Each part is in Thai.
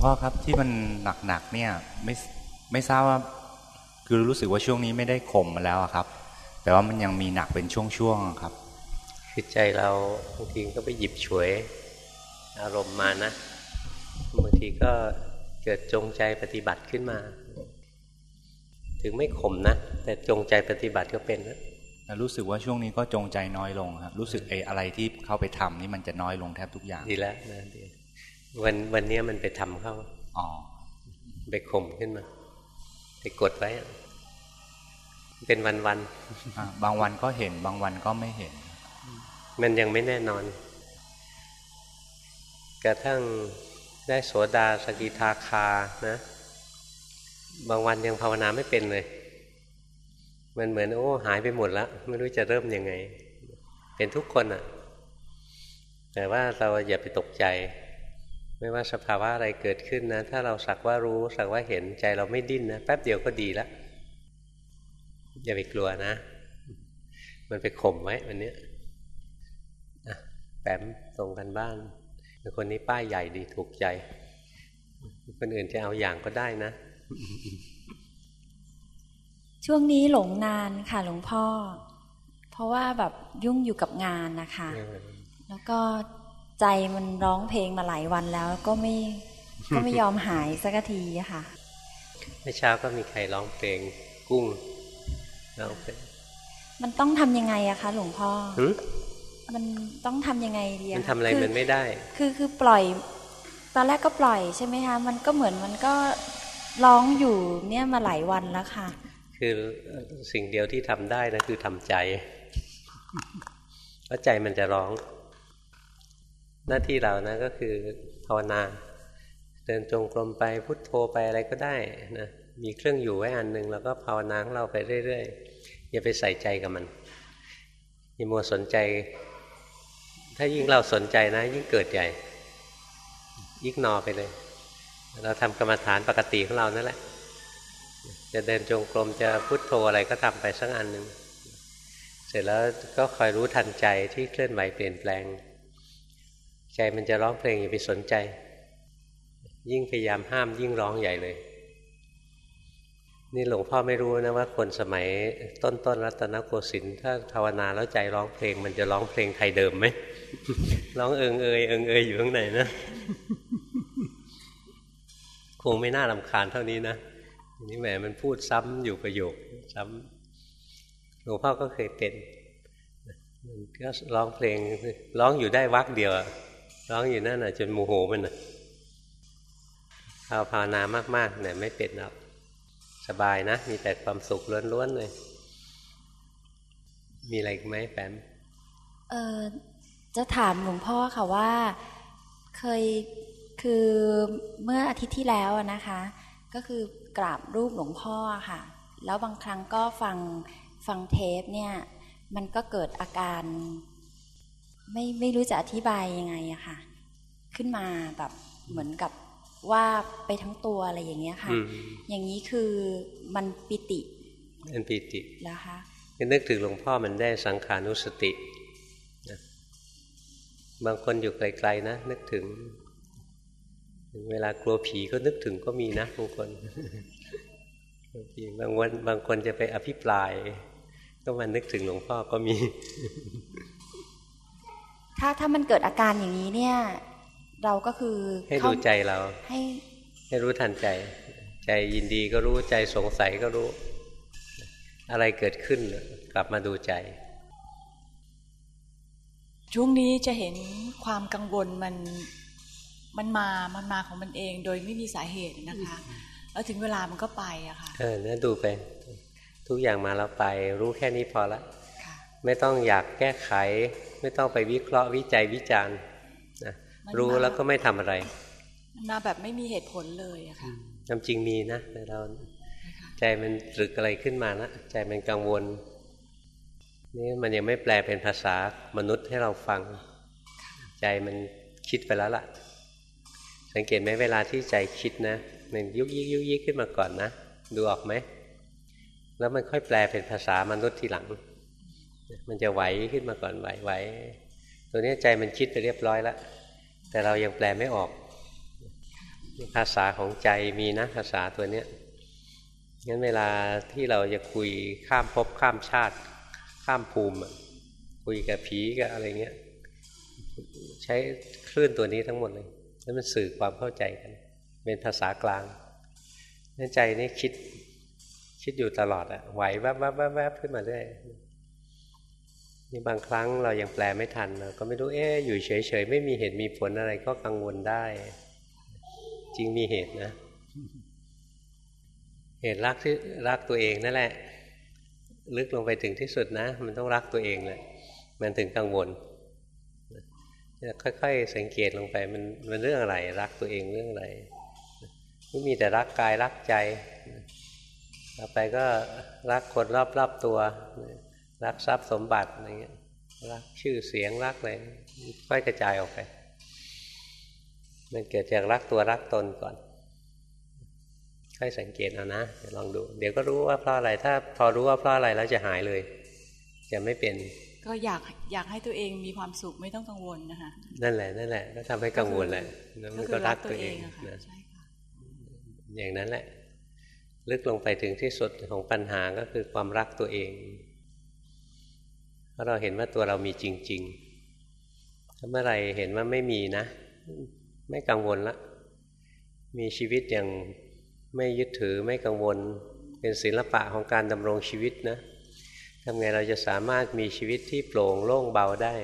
พ่อครับที่มันหนักๆเนี่ยไม่ไม่ทราบว่าคือรู้สึกว่าช่วงนี้ไม่ได้ข่มมาแล้วครับ แต่ว่ามันยังมีหนักเป็นช่วงๆครับคือใจเราบางทีก็ไปหยิบฉวยอารมณ์มานะบางทีก็เกิดจงใจปฏิบัติขึ้นมา ถึงไม่ข่มนะแต่จงใจปฏิบัติก็เป็นนะรู้สึกว่าช่วงนี้ก็จงใจน้อยลงครับรู้สึกไอ้อะไรที่เข้าไปทำนี่มันจะน้อยลงแทบทุกอย่างดีแล้วนะดี วันวันนี้มันไปทำเข้าอ๋อไปข่มขึ้นมา ไปกดไว้เป็นวันวันบางวันก็เห็น บางวันก็ไม่เห็น มันยังไม่แน่นอน กระทั่งได้โสดาสกิทาคานะ บางวันยังภาวนาไม่เป็นเลย มันเหมือนโอ้หายไปหมดแล้ว ไม่รู้จะเริ่มยังไง เป็นทุกคนอะ่ะ แต่ว่าเราอย่าไปตกใจ ไม่ว่าสภาวะอะไรเกิดขึ้นนะ ถ้าเราสักว่ารู้สักว่าเห็นใจเราไม่ดิ้นนะแป๊บเดียวก็ดีแล้วอย่าไปกลัวนะ มันไปข่มไว้วันนี้แปมตรงกันบ้านคนนี้ป้ายใหญ่ดีถูกใจ คนอื่นจะเอาอย่างก็ได้นะ ช่วงนี้หลงนานค่ะหลวงพ่อ เพราะว่าแบบยุ่งอยู่กับงานนะคะ แล้วก็ ใจมันร้องเพลงมาหลายวันแล้ว ก็ไม่ก็ไม่ยอมหายสักทีค่ะเมื่อเช้าก็มีใครร้องเพลงกุ้งร้องเพลงมันต้องทำยังไงอะคะ หลวงพ่อมันต้องทำยังไงดีมันทำอะไรมันไม่ได้ คือคือปล่อย ตอนแรกก็ปล่อยใช่ไหมคะ มันก็เหมือนมันก็ร้องอยู่เนี่ยมาหลายวันแล้วค่ะ คือสิ่งเดียวที่ทำได้นะคือทำใจเพราะใจมันจะร้อง หน้าที่เรานะก็คือภาวนา เดินจงกรมไปพุทโธไปอะไรก็ได้นะมีเครื่องอยู่ไว้อันหนึ่งแล้วก็ภาวนาของเราไปเรื่อยๆอย่าไปใส่ใจกับมันอย่ามัวสนใจ ถ้ายิ่งเราสนใจนะ ยิ่งเกิดใหญ่ยิ่งนอไปเลย เราทำกรรมฐานปกติของเรานั่นแหละ จะเดินจงกรมจะพุทโธอะไรก็ทำไปสักอันหนึ่งเสร็จแล้วก็คอยรู้ทันใจที่เคลื่อนไหวเปลี่ยนแปลง ใจมันจะร้องเพลงอย่าไปสนใจ ยิ่งพยายามห้ามยิ่งร้องใหญ่เลย นี่หลวงพ่อไม่รู้นะว่าคนสมัยต้นต้นรัตนโกสินทร์ถ้าภาวนาแล้วใจร้องเพลง มันจะร้องเพลงไทยเดิมไหมร้องเอิงเอยเอิงเอยอยู่ข้างในนะคงไม่น่าลำคาญเท่านี้นะนี่แหมมันพูดซ้ำอยู่ประโยค ซ้ำหลวงพ่อก็เคยเป็นก็ร้องเพลงร้องอยู่ได้วักเดียว ร้องอยู่นั่นน่ะจนโมโหมันน่ะเอาภาวนามากๆเนี่ยไม่เป็นหรอกสบายนะ มีแต่ความสุขล้วนๆเลย มีอะไรอีกไหมแปมเออจะถามหลวงพ่อค่ะว่า เคยคือเมื่ออาทิตย์ที่แล้วนะคะ ก็คือกราบรูปหลวงพ่อค่ะ แล้วบางครั้งก็ฟังฟังเทปเนี่ย มันก็เกิดอาการ ไม่ไม่รู้จะอธิบายยังไงอะค่ะ ขึ้นมาแบบเหมือนกับว่าไปทั้งตัวอะไรอย่างเงี้ยค่ะ อย่างนี้คือมันปิติเป็นปิติแล้วคะนึกถึงหลวงพ่อมันได้สังขานุสติบางคนอยู่ไกลๆนะนึกถึง เวลากลัวผีก็นึกถึงก็มีนะบางคนบางวันบางคนจะไปอภิปราย ก็มานึกถึงหลวงพ่อก็มี ถ้าถ้ามันเกิดอาการอย่างนี้เนี่ย เราก็คือให้ดูใจเรา ให้ให้รู้ทันใจ ใจยินดีก็รู้ใจสงสัยก็รู้ อะไรเกิดขึ้นกลับมาดูใจ ช่วงนี้จะเห็นความกังวลมันมันมา มันมาของมันเอง โดยไม่มีสาเหตุนะคะ แล้วถึงเวลามันก็ไปอะค่ะ เออเนี่ยดูไป ทุกอย่างมาแล้วไป รู้แค่นี้พอละ ไม่ต้องอยากแก้ไข ไม่ต้องไปวิเคราะห์วิจัยวิจารณ์นะรู้แล้วก็ไม่ทำอะไรมาแบบไม่มีเหตุผลเลยอะค่ะจำจริงมีนะแต่เราใจมันตรึกอะไรขึ้นมานะใจมันกังวลนี่มันยังไม่แปลเป็นภาษามนุษย์ให้เราฟัง ใจมันคิดไปแล้วล่ะ สังเกตไหมเวลาที่ใจคิดนะมันยุกยิกยุกยิกขึ้นมาก่อนนะ ดูออกไหม แล้วมันค่อยแปลเป็นภาษามนุษย์ทีหลัง มันจะไหวขึ้นมาก่อนไหวไหวตัวนี้ใจมันคิดไปเรียบร้อยแล้ว แต่เรายังแปลไม่ออก ภาษาของใจมีนะภาษาตัวเนี้ยงั้นเวลาที่เราจะคุยข้ามภพข้ามชาติ ข้ามภูมิ คุยกับผีกับอะไรเงี้ย ใช้คลื่นตัวนี้ทั้งหมดเลย แล้วมันสื่อความเข้าใจกัน เป็นภาษากลางนั่นใจนี่คิดคิดอยู่ตลอดอะไหวแวบแวบแวบแวบขึ้นมาเรื่อย นี่บางครั้งเรายังแปลไม่ทันเราก็ไม่รู้เอ๊ะอยู่เฉยๆ ไม่มีเหตุมีผลอะไรก็กังวลได้ จริงมีเหตุนะ เหตุรักที่รักตัวเองนั่นแหละ ลึกลงไปถึงที่สุดนะ มันต้องรักตัวเองเลยมันถึงกังวลค่อยๆ สังเกตลงไปมันมันเรื่องอะไร รักตัวเองเรื่องอะไรไม่มีแต่รักกายรักใจต่อไปก็รักคนรอบๆตัว รักทรัพย์สมบัติอะไรเงี้ยรักชื่อเสียงรักอะไรค่อยกระจายออกไป มันเกิดจากรักตัวรักตนก่อน ค่อยสังเกตเอานะลองดู เดี๋ยวก็รู้ว่าเพราะอะไรถ้า พอรู้ว่าเพราะอะไรแล้วจะหายเลย จะไม่เป็น ก็อยากอยากให้ตัวเองมีความสุขไม่ต้องกังวลนะคะนั่นแหละนั่นแหละก็ทำให้กังวลแหละแล้วมันก็รักตัวเองนะอย่างนั้นแหละ ลึกลงไปถึงที่สุดของปัญหาก็คือความรักตัวเอง ราะเราเห็นว่าตัวเรามีจริง ๆ ถ้าเมื่อไรเห็นว่าไม่มีนะ ไม่กังวลละ มีชีวิตอย่างไม่ยึดถือไม่กังวล เป็นศิลปะของการดำรงชีวิตนะทำไงเราจะสามารถมีชีวิตที่โปร่งโล่งเบาได้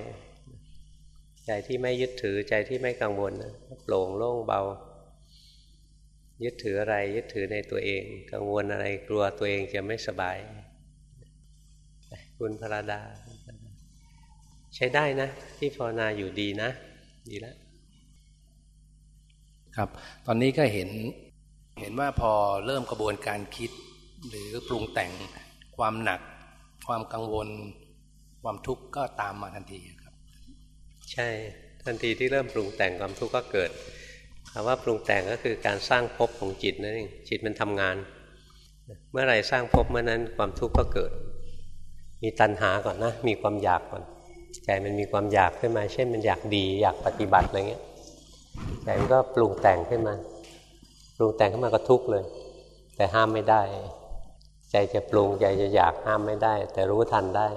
ใจที่ไม่ยึดถือใจที่ไม่กังวลนะโปร่งโล่งเบา ยึดถืออะไรยึดถือในตัวเอง กังวลอะไรกลัวตัวเองจะไม่สบาย คุณพระดา ใช้ได้นะ ที่ภาวนาอยู่ดีนะ ดีแล้วครับ ตอนนี้ก็เห็นเห็นว่าพอเริ่มกระบวนการคิด หรือปรุงแต่งความหนัก ความกังวล ความทุกข์ก็ตามมาทันทีครับ ใช่ทันทีที่เริ่มปรุงแต่งความทุกข์ก็เกิดคำว่าปรุงแต่งก็คือการสร้างภพของจิตนั่นเองจิตมันทำงาน เมื่อไรสร้างภพเมื่อนั้นความทุกข์ก็เกิด มีตัณหาก่อนนะ มีความอยากก่อน ใจมันมีความอยากขึ้นมา เช่นมันอยากดี อยากปฏิบัติอะไรเงี้ยใจมันก็ปรุงแต่งขึ้นมา ปรุงแต่งขึ้นมาก็ทุกข์เลย แต่ห้ามไม่ได้ ใจจะปรุงใจจะอยากห้ามไม่ได้ แต่รู้ทันได้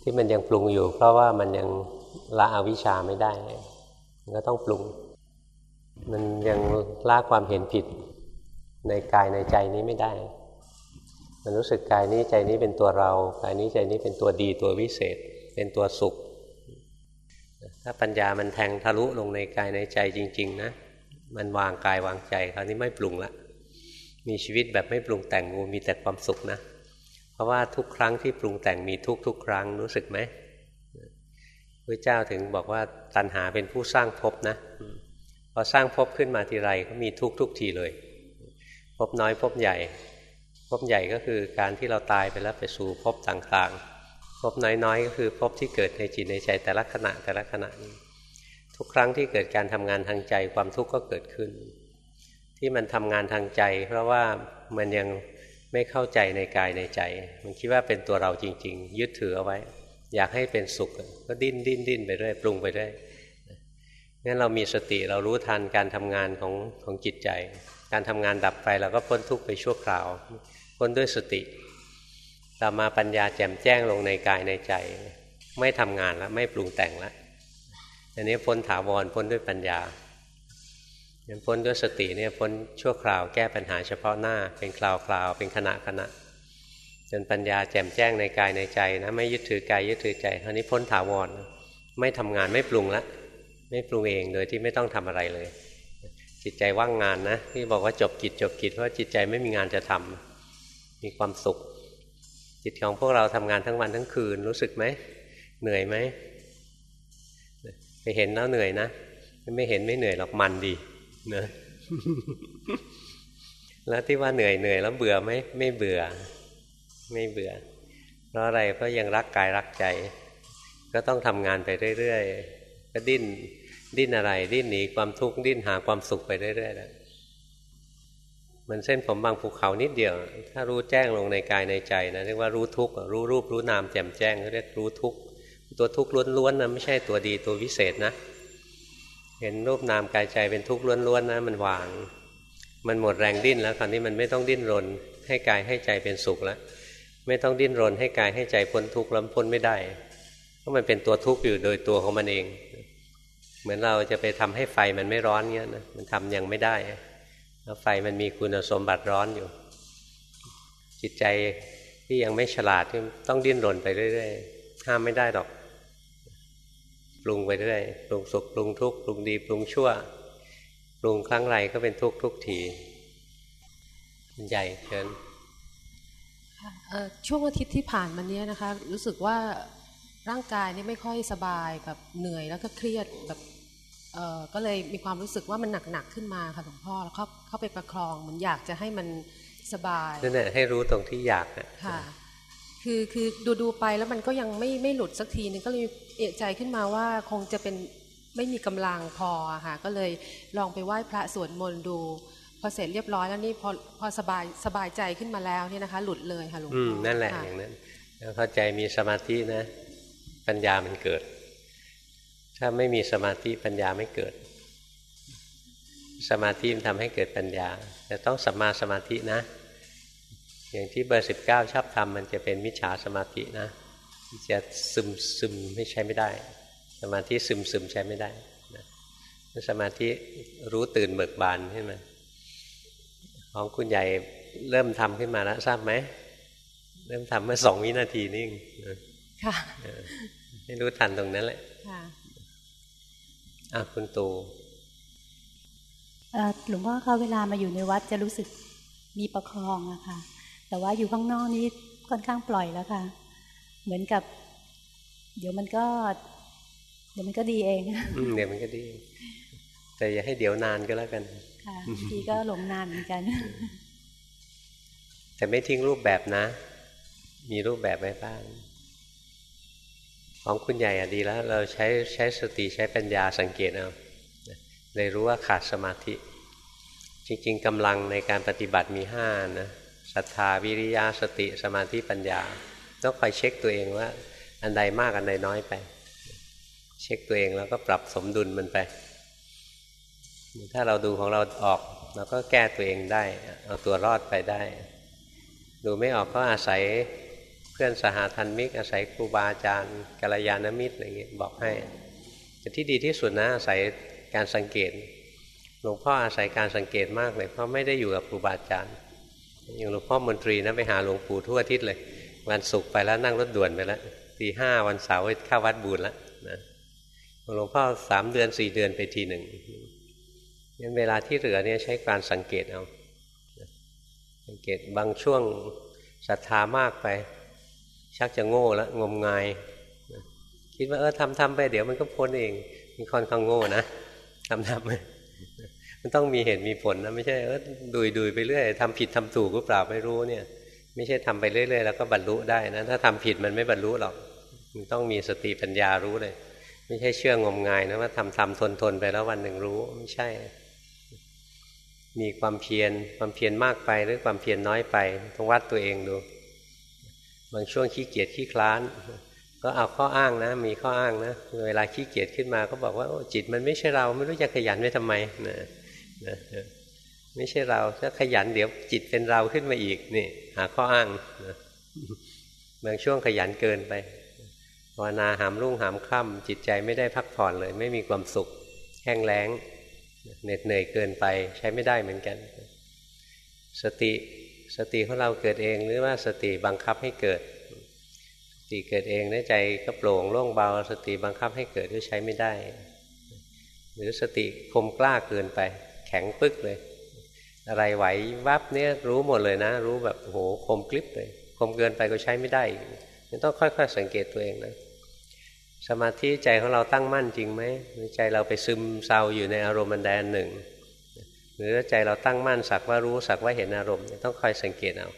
ที่มันยังปรุงอยู่ เพราะว่ามันยังละอวิชชาไม่ได้ มันก็ต้องปรุง มันยังละความเห็นผิดในกายในใจนี้ไม่ได้ มันรู้สึกกายนี้ใจนี้เป็นตัวเรา กายนี้ใจนี้เป็นตัวดีตัววิเศษ เป็นตัวสุข ถ้าปัญญามันแทงทะลุลงในกายในใจจริง ๆ นะ มันวางกายวางใจคราวนี้ไม่ปรุงละ มีชีวิตแบบไม่ปรุงแต่งงูมีแต่ความสุขนะ เพราะว่าทุกครั้งที่ปรุงแต่งมีทุกทุกครั้งรู้สึกไหมพระเจ้าถึงบอกว่าตัณหาเป็นผู้สร้างภพนะพอสร้างภพขึ้นมาทีไรก็มีทุกทุกทีเลยภพน้อยภพใหญ่ภพใหญ่ก็คือการที่เราตายไปแล้วไปสู่ภพต่างๆ พบน้อยๆ ก็คือพบที่เกิดในจิตในใจแต่ละขณะแต่ละขณะนี้ ทุกครั้งที่เกิดการทำงานทางใจความทุกข์ก็เกิดขึ้น ที่มันทำงานทางใจ เพราะว่ามันยังไม่เข้าใจในกายในใจ มันคิดว่าเป็นตัวเราจริง ๆ ยึดถือเอาไว้ อยากให้เป็นสุขก็ดิ้นดิ้นดิ้นไปเรื่อยปรุงไปเรื่อยงั้นเรามีสติเรารู้ทันการทำงานของของจิตใจ การทำงานดับไปเราก็พ้นทุกข์ไปชั่วคราวพ้นด้วยสติ ต่อมาปัญญาแจ่มแจ้งลงในกายในใจ ไม่ทำงานแล้วไม่ปรุงแต่งแล้วอันนี้พ้นถาวรพ้นด้วยปัญญาพ้นด้วยสติเนี่ยพ้นชั่วคราวแก้ปัญหาเฉพาะหน้า เป็นคราวคราวเป็นขณะขณะจนปัญญาแจ่มแจ้งในกายในใจนะไม่ยึดถือกายยึดถือใจอันนี้พ้นถาวรไม่ทำงานไม่ปรุงละไม่ปรุงเองโดยที่ไม่ต้องทำอะไรเลย จิตใจว่างงานนะที่บอกว่าจบกิจจบกิจเพราะจิตใจไม่มีงานจะทำมีความสุข จิตของพวกเราทำงานทั้งวันทั้งคืนรู้สึกไหมเหนื่อยไหมไปเห็นแล้วเหนื่อยนะไม่เห็นไม่เหนื่อยหรอกมันดีเนะแล้วที่ว่าเหนื่อยเหนื่อยแล้วเบื่อไหมไม่เบื่อ ไม่เบื่อ เพราะอะไรเพราะยังรักกายรักใจ ก็ต้องทำงานไปเรื่อยๆก็ดิ้นดิ้นอะไร ดิ้นหนีความทุกข์ดิ้นหาความสุขไปเรื่อยๆแล้ว มันเส้นผมบางภูเขานิดเดียว ถ้ารู้แจ้งลงในกายในใจนะเรียกว่ารู้ทุกข์รู้รูปรู้นามแจ่มแจ้งเรียกรู้ทุกข์ตัวทุกข์ล้วนๆนะไม่ใช่ตัวดีตัววิเศษนะ เห็นรูปนามกายใจเป็นทุกข์ล้วนๆนะมันวาง มันหมดแรงดิ้นแล้วคราวนี้มันไม่ต้องดิ้นรน ให้กายให้ใจเป็นสุขแล้วไม่ต้องดิ้นรนให้กายให้ใจพ้นทุกข์ล้ำพ้นไม่ได้เพราะมันเป็นตัวทุกข์อยู่โดยตัวของมันเอง เหมือนเราจะไปทำให้ไฟมันไม่ร้อนเงี้ยนะมันทำยังไม่ได้ แล้วไฟมันมีคุณสมบัติร้อนอยู่ จิตใจที่ยังไม่ฉลาดต้องดิ้นรนไปเรื่อยๆห้ามไม่ได้หรอกปรุงไปเรื่อยปรุงสุขปรุงทุกข์ปรุงดีปรุงชั่วปรุงครั้งไรก็เป็นทุกข์ทุกทีใหญ่เกินช่วงอาทิตย์ที่ผ่านมานี้นะคะ รู้สึกว่าร่างกายนี่ไม่ค่อยสบายแบบเหนื่อยแล้วก็เครียดแบบ ก็เลยมีความรู้สึกว่ามันหนักๆขึ้นมาค่ะหลวงพ่อแล้วเข้าเข้าไปประคองมันอยากจะให้มันสบายนั่นแหละให้รู้ตรงที่อยากค่ะ คือคือดูดูไปแล้วมันก็ยังไม่ไม่หลุดสักทีนึงก็เลยเอะใจขึ้นมาว่าคงจะเป็นไม่มีกำลังพอค่ะก็เลยลองไปไหว้พระสวดมนต์ดู พอเสร็จเรียบร้อยแล้วนี่พอพอสบายสบายใจขึ้นมาแล้วเนี่ยนะคะ หลุดเลยค่ะหลวงพ่อนั่นแหละอย่างนั้นแล้วเข้าใจมีสมาธินะ ปัญญามันเกิด ถ้าไม่มีสมาธิปัญญาไม่เกิด สมาธิมันทำให้เกิดปัญญาแต่ต้องสัมมาสมาธินะ อย่างที่เบอร์สิบเก้าชอบทำมันจะเป็นมิจฉาสมาธินะจะซึมซึมไม่ใช้ไม่ได้ สมาธิซึมซึมใช้ไม่ได้นะสมาธิรู้ตื่นเบิกบานขึ้นมาของคุณใหญ่เริ่มทำขึ้นมาแล้วทราบไหม เริ่มทำเมื่อสองวินาทีนี่ค่ะไม่รู้ทันตรงนั้นแหละค่ะ อะคุณตูหลวงพ่อเขาเวลามาอยู่ในวัดจะรู้สึกมีประคองอะค่ะ แต่ว่าอยู่ข้างนอกนี้ค่อนข้างปล่อยแล้วค่ะ เหมือนกับ เดี๋ยวมันก็ เดี๋ยวมันก็ดีเองอืมเดี๋ยวมันก็ดี แต่อย่าให้เดี๋ยวนานก็แล้วกัน ค่ะทีก็หลงนานเหมือนกัน แต่ไม่ทิ้งรูปแบบนะ มีรูปแบบไว้บ้าง ของคุณใหญ่อะดีแล้ว เราใช้ใช้สติใช้ปัญญาสังเกตเอาเลยรู้ว่าขาดสมาธิ จริง ๆกำลังในการปฏิบัติมีห้านะศรัทธาวิริยะสติสมาธิปัญญาต้องคอยเช็คตัวเองว่า อันใดมากอันใดน้อยไป เช็คตัวเองแล้วก็ปรับสมดุลมันไป ถ้าเราดูของเราออกเราก็แก้ตัวเองได้ เอาตัวรอดไปได้ ดูไม่ออกก็อาศัย เพื่อนสหธรรมิก อาศัยครูบาอาจารย์กัลยาณมิตรอะไรเงี้ยบอกให้แต่ที่ดีที่สุดนะอาศัยการสังเกตหลวงพ่ออาศัยการสังเกตมากเลยเพราะไม่ได้อยู่กับครูบาอาจารย์อย่างหลวงพ่อมนตรีนะไปหาหลวงปู่ทั่วอาทิตย์เลย วันศุกร์ไปแล้วนั่งรถด่วนไปแล้วตีห้าวันเสาร์เข้าวัดบูญแล้วนะหลวงพ่อสามเดือนสี่เดือนไปทีหนึ่งงั้นเวลาที่เหลือเนี่ยใช้การสังเกตเอาสังเกตบางช่วงศรัทธามากไป ชักจะโง่แล้วงมงาย คิดว่าเออทำทำไปเดี๋ยวมันก็พ้นเองมีค่อนข้างโง่นะทำทำมันต้องมีเหตุมีผลนะไม่ใช่เออดุยดุยไปเรื่อยทำผิดทำถูกก็เปล่าไม่รู้เนี่ย ไม่ใช่ทำไปเรื่อย ๆ แล้วก็บรรลุได้นะถ้าทำผิดมันไม่บรรลุหรอกมันต้องมีสติปัญญารู้เลย ไม่ใช่เชื่องมงายนะว่าทำทำทนทนไปแล้ววันหนึ่งรู้ไม่ใช่ มีความเพียรความเพียรมากไปหรือความเพียรน้อยไปต้องวัดตัวเองดู บางช่วงขี้เกียจขี้คลาน ก็เอาข้ออ้างนะ มีข้ออ้างนะ เวลาขี้เกียจขึ้นมาก็บอกว่าจิตมันไม่ใช่เราไม่รู้จะขยันไว้ทำไมนะนะไม่ใช่เราถ้าขยันเดี๋ยวจิตเป็นเราขึ้นมาอีกนี่หาข้ออ้างนะบางช่วงขยันเกินไปภาวนาหามรุ่งหามค่ำจิตใจไม่ได้พักผ่อนเลย ไม่มีความสุข แห้งแล้งเหน็ดเหนื่อยเกินไปใช้ไม่ได้เหมือนกัน สติ สติของเราเกิดเองหรือว่าสติบังคับให้เกิด สติเกิดเองในใจก็โปร่งโล่งเบา สติบังคับให้เกิดก็ใช้ไม่ได้ หรือสติคมกล้าเกินไป แข็งปึ๊กเลย อะไรไหววับเนี่ยรู้หมดเลยนะ รู้แบบโหคมกลิบเลยคมเกินไปก็ใช้ไม่ได้ยังต้องค่อยๆ สังเกตตัวเองนะสมาธิใจของเราตั้งมั่นจริงไหมใจเราไปซึมเศร้าอยู่ในอารมณ์ันใดอันหนึ่ง หรือใจเราตั้งมั่นสักว่ารู้สักว่าเห็นอารมณ์ต้องคอยสังเกตเอา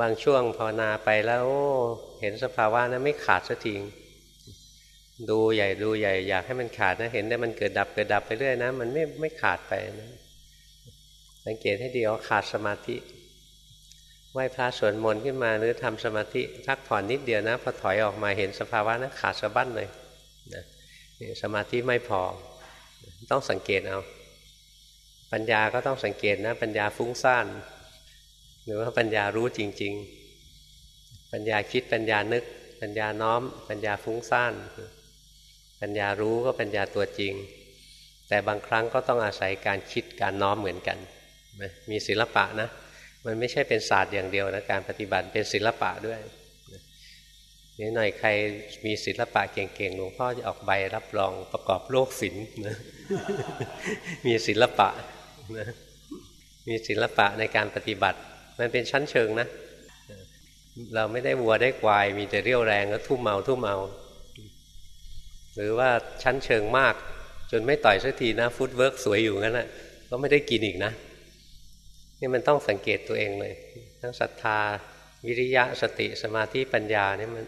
บางช่วงภาวนาไปแล้ว เห็นสภาวะนั้นไม่ขาดสักทีดูใหญ่ดูใหญ่อยากให้มันขาดนะเห็นได้มันเกิดดับเกิดดับไปเรื่อยนะ มันไม่ไม่ขาดไปนะสังเกตให้ดีว่าขาดสมาธิไหว้พระสวดมนต์ขึ้นมาหรือทำสมาธิพักผ่อนนิดเดียวนะพอถอยออกมาเห็นสภาวะนะขาดสะบั้นเลยนะสมาธิไม่พอ ต้องสังเกตเอา ปัญญาก็ต้องสังเกตนะ ปัญญาฟุ้งซ่าน หรือว่าปัญญารู้จริง ๆ ปัญญาคิดปัญญานึก ปัญญาน้อม ปัญญาฟุ้งซ่าน ปัญญารู้ก็ปัญญาตัวจริง แต่บางครั้งก็ต้องอาศัยการคิดการน้อมเหมือนกัน มีศิลปะนะ มันไม่ใช่เป็นศาสตร์อย่างเดียวนะ การปฏิบัติเป็นศิลปะด้วยนี่หน่อยใครมีศิลปะเก่งๆ หลวงพ่อจะออกใบรับรองประกอบโรคศิลป์นะมีศิลปะ นะมีศิลปะในการปฏิบัติ มันเป็นชั้นเชิงนะ เราไม่ใช่วัวใช่ควาย มีแต่เรี่ยวแรงก็ทุ่มเอาทุ่มเอาหรือว่าชั้นเชิงมาก จนไม่ต่อยสักทีนะ footwork สวยอยู่งั้นแหละก็ไม่ได้กินอีกนะ นี่มันต้องสังเกตตัวเองเลย ทั้งศรัทธา วิริยะสติสมาธิปัญญาเนี่ยมัน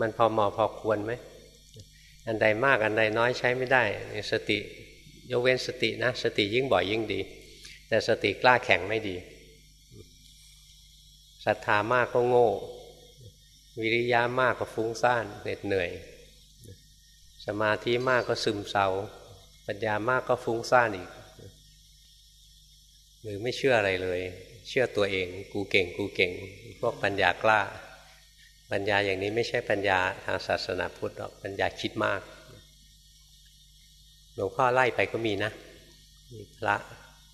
มันพอเหมาะพอควรไหมอันใดมากอันใดน้อยใช้ไม่ได้สติยกเว้นสตินะ สติยิ่งบ่อยยิ่งดี แต่สติกล้าแข็งไม่ดีศรัทธามากก็โง่ วิริยะมากก็ฟุ้งซ่านเหน็ดเหนื่อย สมาธิมากก็ซึมเศร้า ปัญญามากก็ฟุ้งซ่านอีก หรือไม่เชื่ออะไรเลย เชื่อตัวเองกูเก่งกูเก่ง พวกปัญญากล้า ปัญญาอย่างนี้ไม่ใช่ปัญญาทางศาสนาพุทธหรอกปัญญาคิดมากหลวงพ่อไล่ไปก็มีนะมีพระ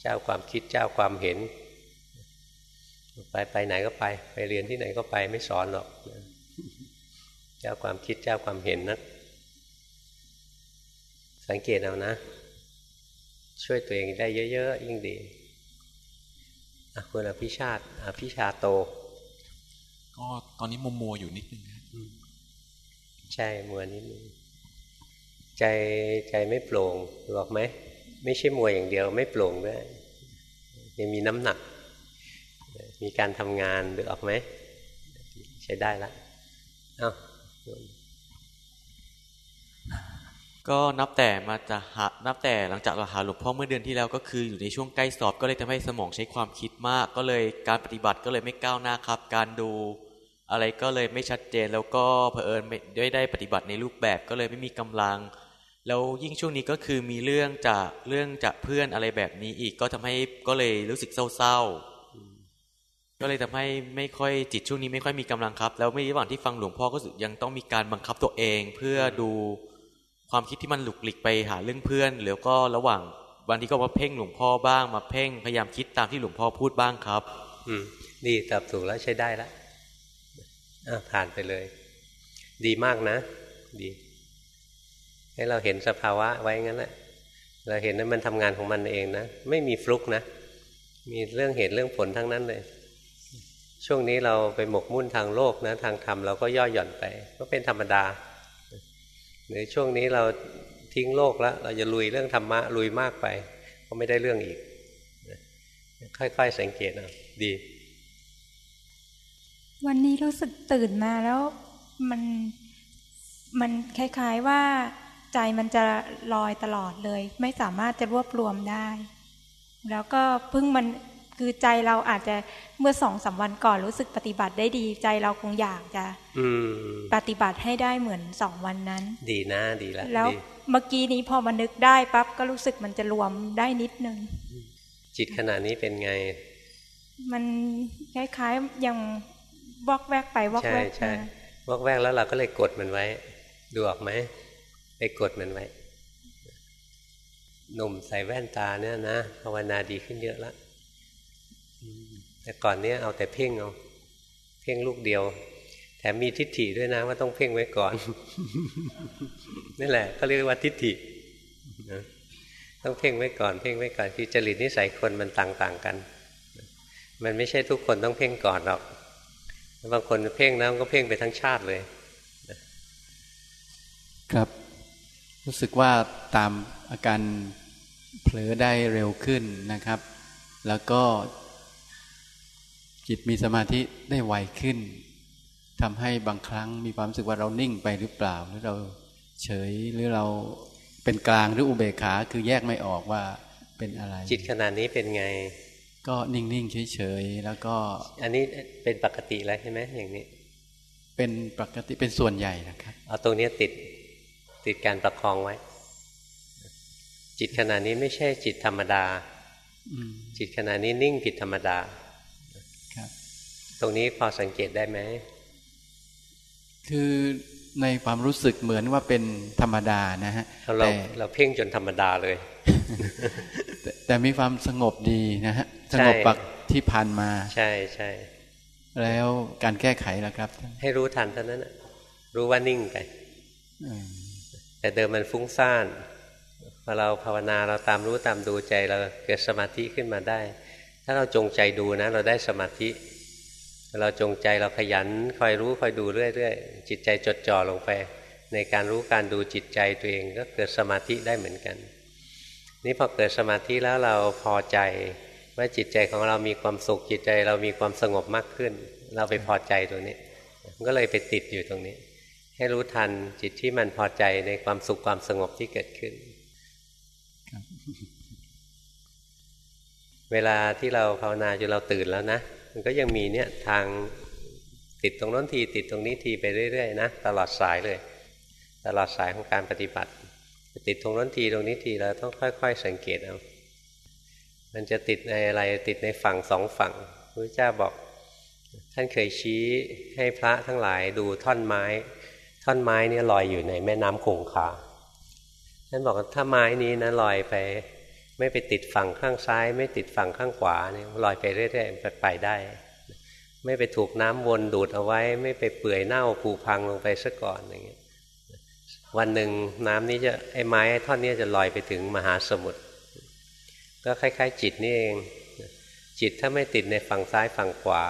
เจ้าความคิดเจ้าความเห็น ไปไปไหนก็ไป ไปเรียนที่ไหนก็ไปไม่สอนหรอกเจ้าความคิดเจ้าความเห็นนะสังเกตเอานะ ช่วยตัวเองได้เยอะๆยิ่งดีคุณอภิชาติอภิชาโต ก็ตอนนี้มัวมัวอยู่นิดนึงครับใช่มัวนิดนึงใจใจไม่โปร่งหรอกไหม ไม่ใช่มัวอย่างเดียว ไม่โปร่งด้วยยังมีน้ำหนัก มีการทำงานหรือออกไหม ใช้ได้ละเอาก็นับแต่มาจะหานับแต่หลังจากเราหาหลวงพ่อเมื่อเดือนที่แล้วก็คืออยู่ในช่วงใกล้สอบก็เลยทำให้สมองใช้ความคิดมาก ก็เลยการปฏิบัติก็เลยไม่ก้าวหน้าครับ การดูอะไรก็เลยไม่ชัดเจนแล้วก็เผอิญไม่ได้ได้ปฏิบัติในรูปแบบก็เลยไม่มีกำลัง แล้วยิ่งช่วงนี้ก็คือมีเรื่องจากเรื่องจากเพื่อนอะไรแบบนี้อีกก็ทำให้ก็เลยรู้สึกเศร้าๆก็เลยทำให้ไม่ค่อยจิตช่วงนี้ไม่ค่อยมีกำลังครับ แล้วไม่ระหว่างที่ฟังหลวงพ่อก็ยังต้องมีการบังคับตัวเอง เพื่อดูความคิดที่มันหลุกหลิกไปหาเรื่องเพื่อนแล้วก็ระหว่างบางทีก็มาเพ่งหลวงพ่อบ้าง มาเพ่งพยายามคิดตามที่หลวงพ่อพูดบ้างครับ อืมดีตอบถูกแล้วใช้ได้แล้วผ่านไปเลย ดีมากนะ ดี ให้เราเห็นสภาวะไว้งั้นแหละเราเห็นว่ามันทำงานของมันเองนะไม่มีฟลุกนะ มีเรื่องเหตุเรื่องผลทั้งนั้นเลย ช่วงนี้เราไปหมกมุ่นทางโลกนะทางธรรมเราก็ย่อหย่อนไป ก็เป็นธรรมดาหรือช่วงนี้เราทิ้งโลกแล้วเราจะลุยเรื่องธรรมะลุยมากไป ก็ไม่ได้เรื่องอีก ค่อยๆสังเกตเอาดี วันนี้รู้สึกตื่นมาแล้วมันมันคล้าย ๆว่า ใจมันจะลอยตลอดเลย ไม่สามารถจะรวบรวมได้ แล้วก็เพิ่งมันคือใจเราอาจจะเมื่อสองสาวันก่อนรู้สึกปฏิบัติได้ดี ใจเราคงอยากจะปฏิบัติให้ได้เหมือนสองวันนั้น ดีนะดีแล้วแล้วเมื่อกี้นี้พอมานึกได้ปั๊บก็รู้สึกมันจะรวมได้นิดนึง จิตขนาดนี้เป็นไง มันคล้ายๆยังวอกแวกไปวอกแวกใช่ใช่วอกแวกแล้วเราก็เลยกดมันไว้ ดูออกไหม ไปกดมันไว้หนุ่มใส่แว่นตาเนี่ยนะภาวนาดีขึ้นเยอะแล้วแต่ก่อนเนี้ยเอาแต่เพ่งเอาเพ่งลูกเดียว แถมมีทิฏฐิด้วยนะว่าต้องเพ่งไว้ก่อนนี่แหละเขาเรียกว่าทิฏฐิต้องเพ่งไว้ก่อนเพ่งไว้ก่อนคือจริตนิสัยคนมันต่างๆกัน มันไม่ใช่ทุกคนต้องเพ่งก่อนหรอกบางคนเพ่งนะก็เพ่งไปทั้งชาติเลยครับ รู้สึกว่าตามอาการเผลอได้เร็วขึ้นนะครับ แล้วก็ จิตมีสมาธิได้ไวขึ้นทำให้บางครั้งมีความรู้สึกว่าเรานิ่งไปหรือเปล่า หรือเราเฉยหรือเราเป็นกลางหรืออุเบกขาคือแยกไม่ออกว่าเป็นอะไร จิตขนาดนี้เป็นไง ก็นิ่งๆเฉยๆแล้วก็ อันนี้เป็นปกติแล้วใช่ไหมอย่างนี้ เป็นปกติเป็นส่วนใหญ่นะครับเอาตรงนี้ติด ติดการประคองไว้ จิตขณะนี้ไม่ใช่จิตธรรมดาจิตขณะนี้นิ่งผิดธรรมดาครับตรงนี้พอสังเกตได้ไหม คือในความรู้สึกเหมือนว่าเป็นธรรมดานะฮะเราเราเพ่งจนธรรมดาเลย แต่มีความสงบดีนะฮะ สงบปักที่ผ่านมา ใช่ใช่แล้วการแก้ไขล่ะครับ ให้รู้ทันเท่านั้นรู้ว่านิ่งไป แต่เดิมมันฟุ้งซ่านพอเราภาวนาเราตามรู้ตามดูใจเราเกิดสมาธิขึ้นมาได้ ถ้าเราจงใจดูนะ เราได้สมาธิ เราจงใจเราขยันคอยรู้คอยดูเรื่อยๆจิตใจจดจ่อลงไป ในการรู้การดูจิตใจตัวเองก็เกิดสมาธิได้เหมือนกัน นี่พอเกิดสมาธิแล้วเราพอใจว่าจิตใจของเรามีความสุขจิตใจเรามีความสงบมากขึ้น เราไปพอใจตรงนี้ก็เลยไปติดอยู่ตรงนี้ ให้รู้ทันจิตที่มันพอใจในความสุขความสงบที่เกิดขึ้น เวลาที่เราภาวนาจนเราตื่นแล้วนะ มันก็ยังมีเนี่ยทางติดตรงน้นที ติดตรงนี้ทีไปเรื่อยๆนะตลอดสายเลย ตลอดสายของการปฏิบัติ ติดตรงน้นทีตรงนี้ทีเราต้องค่อย ๆ สังเกตเอามันจะติดในอะไรติดในฝั่งสองฝั่งพระเจ้าบอก ท่านเคยชี้ให้พระทั้งหลายดูท่อนไม้ ท่อนไม้นี่ลอยอยู่ในแม่น้ำคงคาท่านบอกถ้าไม้นี้นะลอยไป ไม่ไปติดฝั่งข้างซ้าย ไม่ติดฝั่งข้างขวาเนี่ยลอยไปเรื่อยๆไปไปได้ ไม่ไปถูกน้ำวนดูดเอาไว้ ไม่ไปเปื่อยเน่าผุพังลงไปซะก่อนอย่างเงี้ยวันหนึ่งน้ำนี้จะไอ้ไม้ท่อนนี้จะลอยไปถึงมหาสมุทรก็คล้าย ๆ จิตนี่เอง จิตถ้าไม่ติดในฝั่งซ้ายฝั่งขวา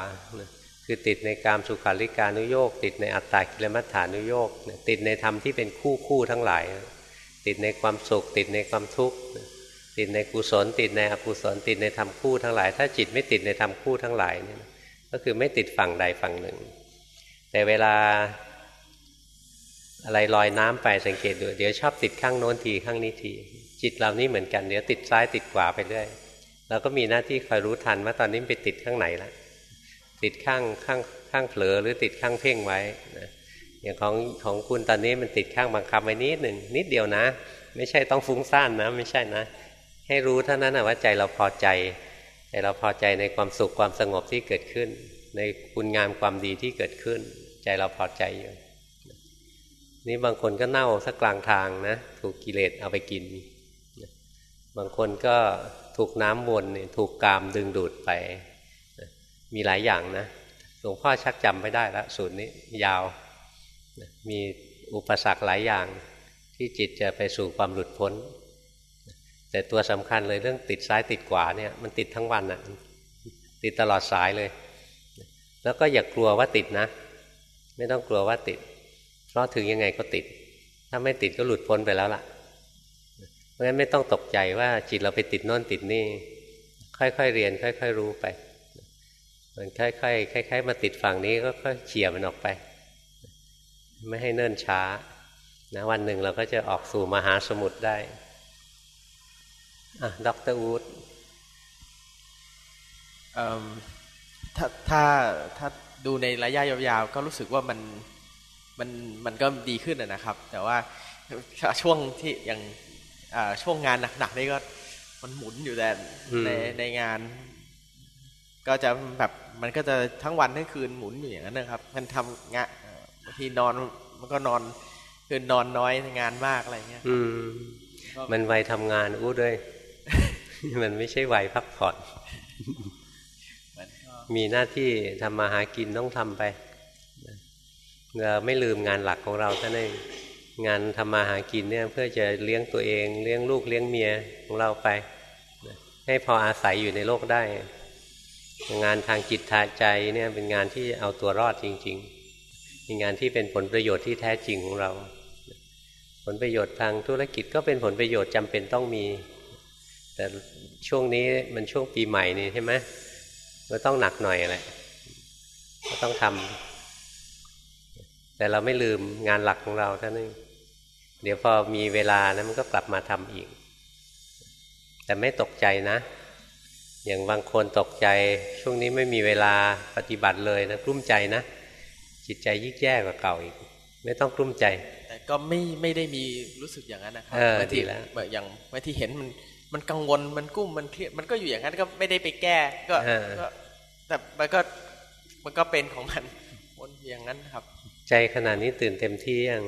คือติดในการสุขาริการนุโยกติดในอัตตากิลมัฏฐานุโยกติดในธรรมที่เป็นคู่คู่ทั้งหลาย ติดในความสุข ติดในความทุกข์ติดในกุศล ติดในอกุศล ติดในธรรมคู่ทั้งหลาย ถ้าจิตไม่ติดในธรรมคู่ทั้งหลายเนี่ยก็คือไม่ติดฝั่งใดฝั่งหนึ่ง แต่เวลาอะไรลอยน้ำไปสังเกตดูเดี๋ยวชอบติดข้างโน้นทีข้างนี้ที จิตเรานี่เหมือนกันเดี๋ยวติดซ้ายติดขวาไปเรื่อยเราก็มีหน้าที่คอยรู้ทันว่าตอนนี้ไปติดข้างไหนและ ติดข้างข้างข้างเผลอหรือติดข้างเพ่งไว้นะอย่างของของคุณตอนนี้มันติดข้างบังคับไว้นิดหนึ่งนิดเดียวนะ ไม่ใช่ต้องฟุ้งซ่านนะ ไม่ใช่นะ ให้รู้เท่านั้นนะว่าใจเราพอใจใจเราพอใจในความสุขความสงบที่เกิดขึ้น ในคุณงามความดีที่เกิดขึ้น ใจเราพอใจอยู่นี่บางคนก็เน่าสักกลางทางนะ ถูกกิเลสเอาไปกิน บางคนก็ถูกน้ำวนถูกกามดึงดูดไป มีหลายอย่างนะหลวงพ่อชักจำไม่ได้แล้วสูตรนี้ยาว มีอุปสรรคหลายอย่าง ที่จิตจะไปสู่ความหลุดพ้น แต่ตัวสำคัญเลยเรื่องติดซ้ายติดขวาเนี่ยมันติดทั้งวันอะ่ะติดตลอดสายเลย แล้วก็อย่ากลัวว่าติดนะ ไม่ต้องกลัวว่าติด เพราะถึงยังไงก็ติด ถ้าไม่ติดก็หลุดพ้นไปแล้วล่ะเพราะฉะนั้นไม่ต้องตกใจว่าจิตเราไปติดโน่นติดนี่ ค่อยๆเรียน ค่อย ๆ รู้ไป มันค่อยๆคล้ายๆมาติดฝั่งนี้ก็ค่อยเฉียมันออกไป ไม่ให้เนิ่นช้านะวันหนึ่งเราก็จะออกสู่มหาสมุทรได้อะดรอูดถ้าถ้าถ้าดูในระยะยาวๆ ก็รู้สึกว่ามันมันมันก็ดีขึ้นนะครับ แต่ว่าช่วงที่อย่างช่วงงานหนักๆนี่ก็มันหมุนอยู่แต่ในในงาน ก็จะแบบ มันก็จะทั้งวันทั้งคืนหมุนอยู่อย่างนั้นนะครับ มันทำงานบางทีนอนมันก็นอนคืนนอนน้อยงานมากอะไรเงี้ยอืมมันไวทำงานอู้ด้วย มันไม่ใช่ไวพักผ่อนมีหน้าที่ทำมาหากินต้องทำไปเราไม่ลืมงานหลักของเราท่านเองงานทำมาหากินเนี่ยเพื่อจะเลี้ยงตัวเอง เลี้ยงลูกเลี้ยงเมียของเราไป ให้พออาศัยอยู่ในโลกได้ งานทางจิตทาใจเนี่ยเป็นงานที่เอาตัวรอดจริง ๆ เป็นงานที่เป็นผลประโยชน์ที่แท้จริงของเรา ผลประโยชน์ทางธุรกิจก็เป็นผลประโยชน์จำเป็นต้องมี แต่ช่วงนี้มันช่วงปีใหม่นี่ใช่ไหมก็ต้องหนักหน่อยแหละก็ต้องทำแต่เราไม่ลืมงานหลักของเราท่านนึงเดี๋ยวพอมีเวลานะมันก็กลับมาทำอีก แต่ไม่ตกใจนะ อย่างบางคนตกใจช่วงนี้ไม่มีเวลาปฏิบัติเลยนะกลุ้มใจนะ จิตใจยิ่งแย่กว่าเก่าอีก ไม่ต้องกลุ้มใจ แต่ก็ไม่ไม่ได้มีรู้สึกอย่างนั้นนะครับบางทีแล้วแบบอย่างบางทีเห็นมันมันกังวลมันกุ้มมันเครียดมันก็อยู่อย่างนั้นก็ไม่ได้ไปแก้ก็แต่มันก็มันก็เป็นของมันวนอย่างนั้นครับ ใจขนาดนี้ตื่นเต็มที่ยัง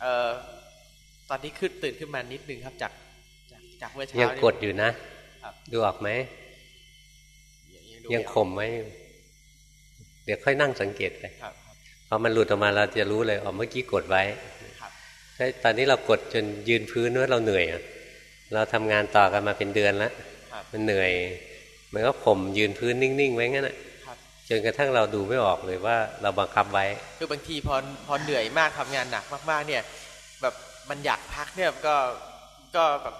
เออตอนนี้ขึ้นตื่นขึ้นมานิดนึงครับจากจากจากเมื่อเช้ายังกดอยู่นะดูออกไหม ยังข่มไหมเดี๋ยวค่อยนั่งสังเกตไปพอมันหลุดออกมาเราจะรู้เลยอ๋อเมื่อกี้กดไว้ถ้าตอนนี้เรากดจนยืนพื้นว่าเราเหนื่อยเราทำงานต่อกันมาเป็นเดือนแล้วมันเหนื่อยมันก็ข่มยืนพื้นนิ่งๆไว้งั้นแหละจนกระทั่งเราดูไม่ออกเลยว่าเราบังคับไว้คือบางทีพอพอเหนื่อยมากทำงานหนักมากๆเนี่ย แบบมันอยากพักเนี่ยก็ก็แบบ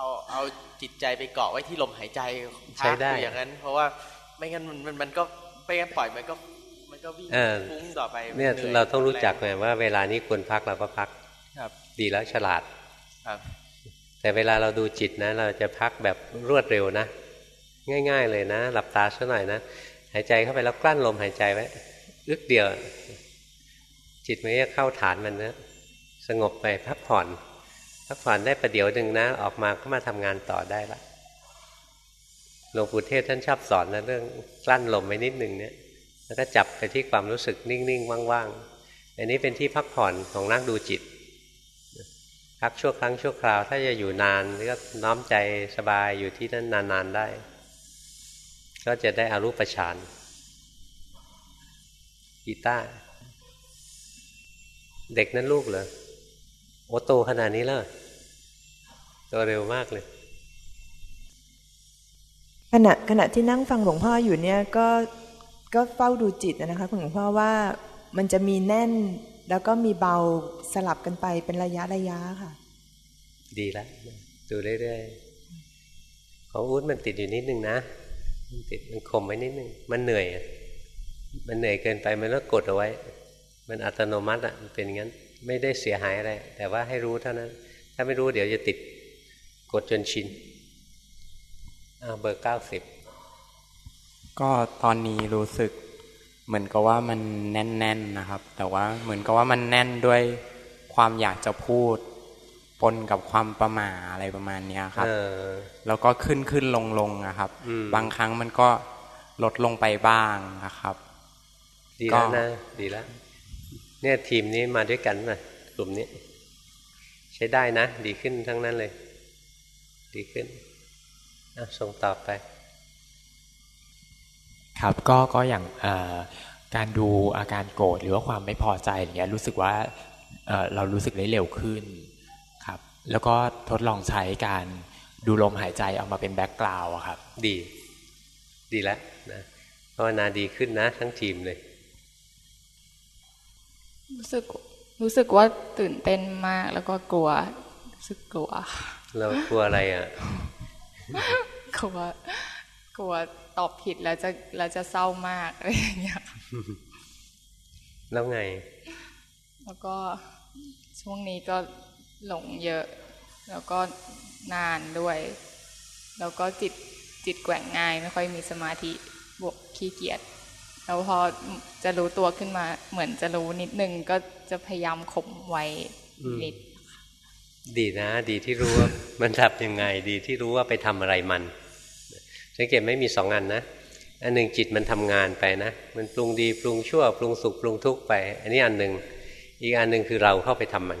เอาเอาจิตใจไปเกาะไว้ที่ลมหายใจพักอยู่อย่างนั้น เพราะว่าไม่งั้นมันมันก็ไม่งั้นปล่อยมันก็ มันก็วิ่งฟุ้งต่อไปเนี่ยเราต้องรู้จักไงว่าเวลานี้ควรพักเราก็พักดีแล้วฉลาดครับ แต่เวลาเราดูจิตนะ เราจะพักแบบรวดเร็วนะ ง่าย ๆ เลยนะ หลับตาสักหน่อยนะหายใจเข้าไปแล้วกลั้นลมหายใจไว้อึกเดียว จิตมันจะเข้าฐานมันนะสงบไปพักผ่อน พักผ่อนได้ประเดี๋ยวหนึ่งนะ ออกมาก็มาทำงานต่อได้ละหลวงปู่เทศท่านชอบสอนนะเรื่องกลั้นลมไว้นิดหนึ่งเนี่ย แล้วก็จับไปที่ความรู้สึกนิ่งๆว่างๆอันนี้เป็นที่พักผ่อนของนักดูจิตพักชั่วครั้งชั่วคราว ถ้าจะอยู่นานก็น้อมใจสบายอยู่ที่นั่นนานๆได้ ก็จะได้อารูปฌานกีตาร์เด็กนั้นลูกเหรอโอโตขนาดนี้แล้ว โตเร็วมากเลย ขณะขณะที่นั่งฟังหลวงพ่ออยู่เนี่ยก็ก็เฝ้าดูจิตนะคะคุณหลวงพ่อว่ามันจะมีแน่นแล้วก็มีเบาสลับกันไปเป็นระยะระยะค่ะ ดีแล้วดูเรื่อยๆของอุ้ดมันติดอยู่นิดนึงนะมันติดมันข่มไว้นิดนึงมันเหนื่อยมันเหนื่อยเกินไปมันก็กดเอาไว้ มันอัตโนมัติอะมันเป็นงั้น ไม่ได้เสียหายอะไรแต่ว่าให้รู้เท่านั้น ถ้าไม่รู้เดี๋ยวจะติด กดจนชินเบอร์เก้าสิบก็ตอนนี้รู้สึก เหมือนกับว่ามันแน่นๆนนะครับ แต่ว่าเหมือนกับว่ามันแน่นด้วยความอยากจะพูดปนกับความประมาอะไรประมาณนี้ครับแล้วก็ขึ้นขึ้นลงลงนะครับ บางครั้งมันก็ลดลงไปบ้างนะครับ ดีแล้วนะดีแล้วเนี่ยทีมนี้มาด้วยกันนะกลุ่มนี้ ใช้ได้นะ ดีขึ้นทั้งนั้นเลย ดีขึ้นส่งต่อไป ครับก็ก็อย่างการดูอาการโกรธหรือว่าความไม่พอใจอย่างเงี้ยรู้สึกว่าเรารู้สึกได้เร็วขึ้นครับ แล้วก็ทดลองใช้การดูลมหายใจเอามาเป็นแบ็กกราวด์ครับ ดี ดีแล้วนะภาวนาดีขึ้นนะ ทั้งทีมเลย รู้สึกรู้สึกว่าตื่นเต้นมากแล้วก็กลัวรู้สึกกลัว เรากลัวอะไรอะกลัวกลัวตอบผิดแล้วจะแล้วจะเศร้ามากอะไรอย่างเงี้ยแล้วไง แล้วก็ช่วงนี้ก็หลงเยอะ แล้วก็นานด้วย แล้วก็จิตจิตแกว่งง่ายไม่ค่อยมีสมาธิบวกขี้เกียจแล้วพอจะรู้ตัวขึ้นมาเหมือนจะรู้นิดนึงก็จะพยายามข่มไว้นิด ดีนะ ดีที่รู้ว่ามันทำยังไง ดีที่รู้ว่าไปทำอะไรมันสังเกตไม่มีสองอันนะอันหนึ่งจิตมันทำงานไปนะ มันปรุงดีปรุงชั่ว ปรุงสุขปรุงทุกข์ไป อันนี้อันหนึ่งอีกอันหนึ่งคือเราเข้าไปทำมัน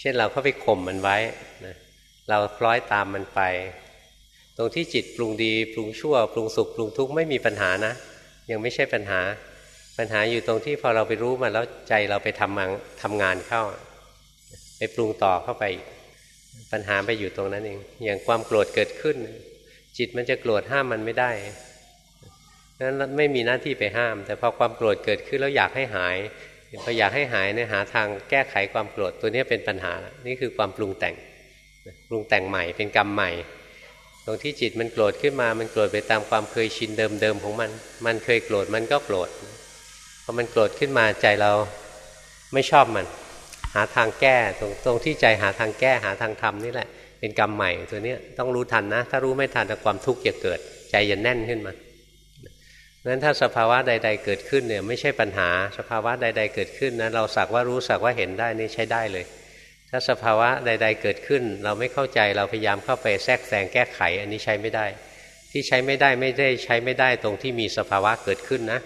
เช่นเราเข้าไปข่มมันไว้นะเราคล้อยตามมันไป ตรงที่จิตปรุงดี ปรุงชั่ว ปรุงสุขปรุงทุกข์ไม่มีปัญหานะ ยังไม่ใช่ปัญหา ปัญหาอยู่ตรงที่พอเราไปรู้มันแล้วใจเราไปทำงานทำงานเข้า ปปรุงต่อเข้าไป ปัญหาไปอยู่ตรงนั้นเอง อย่างความโกรธเกิดขึ้น จิตมันจะโกรธห้ามมันไม่ได้นั้นไม่มีหน้าที่ไปห้าม แต่พอความโกรธเกิดขึ้นแล้วอยากให้หายพออยากให้หายเนี่ยหาทางแก้ไขความโกรธตัวนี้เป็นปัญหา นี่คือความปรุงแต่งปรุงแต่งใหม่เป็นกรรมใหม่ ตรงที่จิตมันโกรธขึ้นมา มันโกรธไปตามความเคยชินเดิมๆของมัน มันเคยโกรธมันก็โกรธพอมันโกรธขึ้นมาใจเราไม่ชอบมัน หาทางแก้ตรงตรงที่ใจหาทางแก้หาทางทำนี่แหละ เป็นกรรมใหม่ตัวนี้ต้องรู้ทันนะ ถ้ารู้ไม่ทันความทุกข์จะเกิด ใจจะแน่นขึ้นมานั้นถ้าสภาวะใด ๆ เกิดขึ้นเนี่ยไม่ใช่ปัญหาสภาวะใด ๆ เกิดขึ้นนะเราสักว่ารู้สักว่าเห็นได้นี่ใช้ได้เลย ถ้าสภาวะใด ๆ เกิดขึ้น เราไม่เข้าใจเราพยายามเข้าไปแทรกแซงแก้ไข อันนี้ใช้ไม่ได้ ที่ใช้ไม่ได้ไม่ได้ใช้ไม่ได้ตรงที่มีสภาวะเกิดขึ้นนะ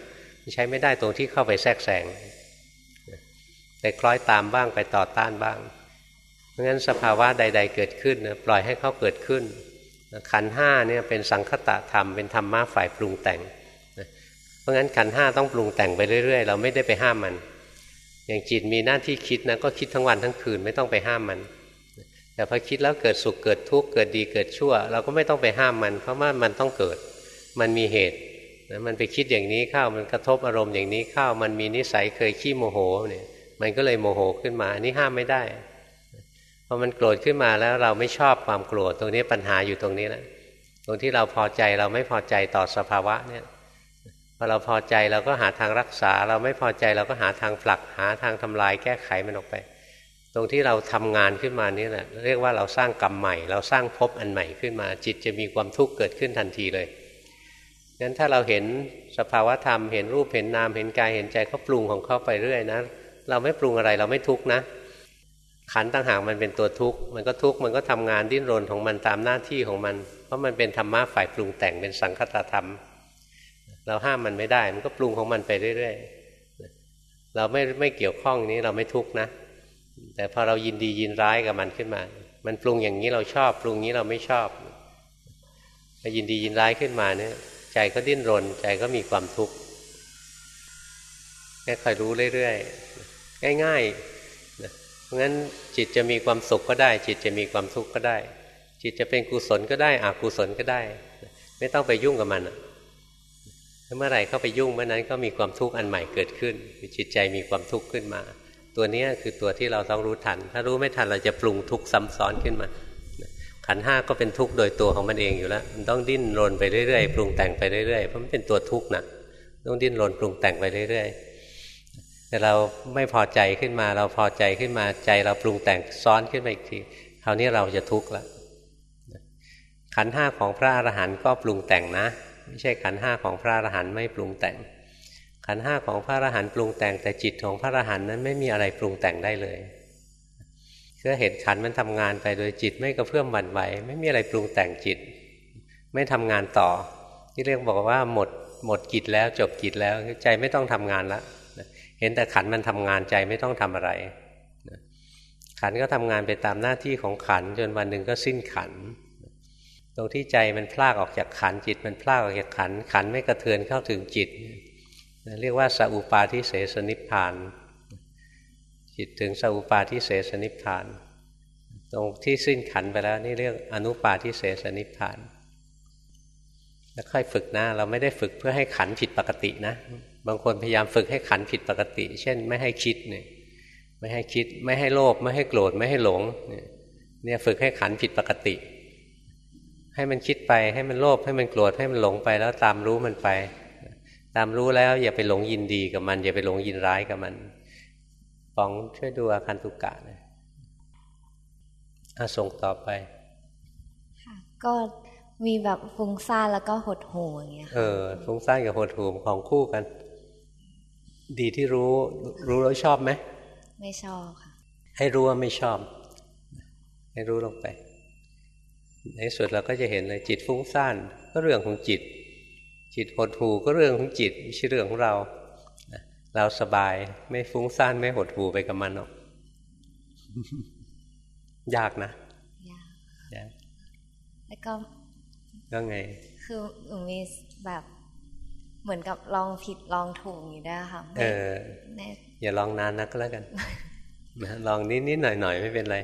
ใช้ไม่ได้ตรงที่เข้าไปแทรกแซง ไปคล้อยตามบ้างไปต่อต้านบ้างเพราะงั้นสภาวะใด ๆ เกิดขึ้นนะปล่อยให้เขาเกิดขึ้นขันห้าเนี่ยเป็นสังคตะธรรมเป็นธรรมะฝ่ายปรุงแต่งเพราะงั้นขันห้าต้องปรุงแต่งไปเรื่อย ๆ เราไม่ได้ไปห้ามมัน อย่างจิตมีหน้าที่คิดนะก็คิดทั้งวันทั้งคืนไม่ต้องไปห้ามมัน แต่พอคิดแล้วเกิดสุขเกิดทุกข์เกิดดีเกิดชั่ว เราก็ไม่ต้องไปห้ามมัน เพราะว่ามันต้องเกิดมันมีเหตุนะมันไปคิดอย่างนี้เข้ามันกระทบอารมณ์อย่างนี้เข้ามันมีนิสัยเคยขี้โมโหเนี่ย มันก็เลยโมโหขึ้นมาอันนี้ห้ามไม่ได้พอมันโกรธขึ้นมาแล้วเราไม่ชอบความโกรธตรงนี้ปัญหาอยู่ตรงนี้แหละตรงที่เราพอใจเราไม่พอใจต่อสภาวะเนี่ยพอเราพอใจเราก็หาทางรักษา เราไม่พอใจเราก็หาทางผลักหาทางทำลายแก้ไขมันออกไป ตรงที่เราทำงานขึ้นมานี่แหละเรียกว่าเราสร้างกรรมใหม่ เราสร้างภพอันใหม่ขึ้นมา จิตจะมีความทุกข์เกิดขึ้นทันทีเลยงั้นถ้าเราเห็นสภาวะธรรมเห็นรูปเห็นนามเห็นกายเห็นใจเขาปรุงของเขาไปเรื่อยนะ เราไม่ปรุงอะไรเราไม่ทุกข์นะขันต่างหากมันเป็นตัวทุกข์มันก็ทุกข์มันก็ทำงานดิ้นรนของมันตามหน้าที่ของมัน เพราะมันเป็นธรรมะฝ่ายปรุงแต่งเป็นสังคตธรรม เราห้ามมันไม่ได้มันก็ปรุงของมันไปเรื่อยๆเราไม่ไม่เกี่ยวข้องนี้เราไม่ทุกข์นะ แต่พอเรายินดียินร้ายกับมันขึ้นมา มันปรุงอย่างนี้เราชอบปรุงนี้เราไม่ชอบพอยินดียินร้ายขึ้นมาเนี่ย ใจก็ดิ้นรน ใจก็มีความทุกข์แค่คอยรู้เรื่อยๆ ง่ายๆนะเพราะงั้นจิตจะมีความสุขก็ได้ จิตจะมีความทุกข์ก็ได้ จิตจะเป็นกุศลก็ได้อกุศลก็ได้ ไม่ต้องไปยุ่งกับมันถ้าเมื่อไหร่เข้าไปยุ่งเมื่อนั้นก็มีความทุกข์อันใหม่เกิดขึ้นจิตใจมีความทุกข์ขึ้นมา ตัวนี้คือตัวที่เราต้องรู้ทัน ถ้ารู้ไม่ทันเราจะปรุงทุกข์ซ้ำซ้อนขึ้นมาขันห้าก็เป็นทุกข์โดยตัวของมันเองอยู่แล้ว มันต้องดิ้นรนไปเรื่อยๆ ปรุงแต่งไปเรื่อยๆ เพราะมันเป็นตัวทุกข์นะต้องดิ้นรนปรุงแต่งไปเรื่อยๆ แต่เราไม่พอใจขึ้นมา เราพอใจขึ้นมาใจเราปรุงแต่งซ้อนขึ้นมาอีกทีคราวนี้เราจะทุกข์ละขันห้าของพระอรหันต์ก็ปรุงแต่งนะ ไม่ใช่ขันห้าของพระอรหันต์ไม่ปรุงแต่ง ขันห้าของพระอรหันต์ปรุงแต่งแต่จิตของพระอรหันต์นั้นไม่มีอะไรปรุงแต่งได้เลยก็เห็นขันมันทำงานไปโดยจิตไม่กระเพื่อมหวั่นไหวไม่มีอะไรปรุงแต่งจิต ไม่ทำงานต่อ ที่เรียกบอกว่าหมดหมดกิจแล้วจบกิจแล้วใจไม่ต้องทำงานและ เห็นแต่ขันมันทำงานใจไม่ต้องทำอะไร ขันก็ทำงานไปตามหน้าที่ของขันจนวันหนึ่งก็สิ้นขัน ตรงที่ใจมันพลากออกจากขันจิต มันพลากออกจากขันขันไม่กระเทือนเข้าถึงจิต เรียกว่าสัพปาทิเสสนิพาน จิตถึงสัพปาทิเสสนิพาน ตรงที่สิ้นขันไปแล้วนี่เรียกอนุปาทิเสสนิพพานแล้วค่อยฝึกนะเราไม่ได้ฝึกเพื่อให้ขันผิดปกตินะ บางคนพยายามฝึกให้ขันผิดปกติ เช่น ไม่ให้คิดเนี่ยไม่ให้คิด ไม่ให้โลภไม่ให้โกรธไม่ให้หลงเนี่ยฝึกให้ขันผิดปกติ ให้มันคิดไปให้มันโลภให้มันโกรธให้มันหลงไปแล้วตามรู้มันไป ตามรู้แล้วอย่าไปหลงยินดีกับมัน อย่าไปหลงยินร้ายกับมันปองช่วยดูอาคันตุกะนะอาส่งต่อไปก็มีแบบฟุ้งซ่านแล้วก็หดหูอย่างเงี้ย เออฟุ้งซ่านกับหดหูของคู่กัน ดีที่รู้ รู้แล้วชอบไหมไม่ชอบค่ะ ให้รู้ว่าไม่ชอบ ให้รู้ลงไป ในสุดเราก็จะเห็นเลยจิตฟุ้งซ่านก็เรื่องของจิต จิตหดหูก็เรื่องของจิตไม่ใช่เรื่องของเรา เราสบายไม่ฟุ้งซ่านไม่หดหูไปกับมันหรอกยากนะยากแล้วก็ก็ไง คือหนูมีแบบ เหมือนกับลองผิดลองถูกอยู่ได้ค่ะเอออย่าลองนานนักก็แล้วกันลองนิดนิดหน่อยหน่อยไม่เป็นไร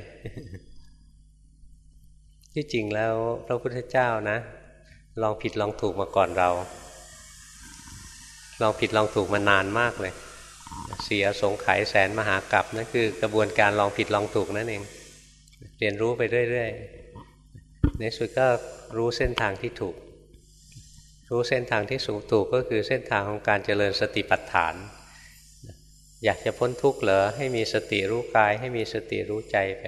ที่จริงแล้วพระพุทธเจ้านะ ลองผิดลองถูกมาก่อนเรา ลองผิดลองถูกมานานมากเลย เสียสงไขแสนมหากรัปนั่นคือกระบวนการลองผิดลองถูกนั่นเอง เรียนรู้ไปเรื่อยๆในสุดก็รู้เส้นทางที่ถูก รู้เส้นทางที่สูงถูกก็คือเส้นทางของการเจริญสติปัฏฐาน อยากจะพ้นทุกข์เหรอให้มีสติรู้กาย ให้มีสติรู้ใจไป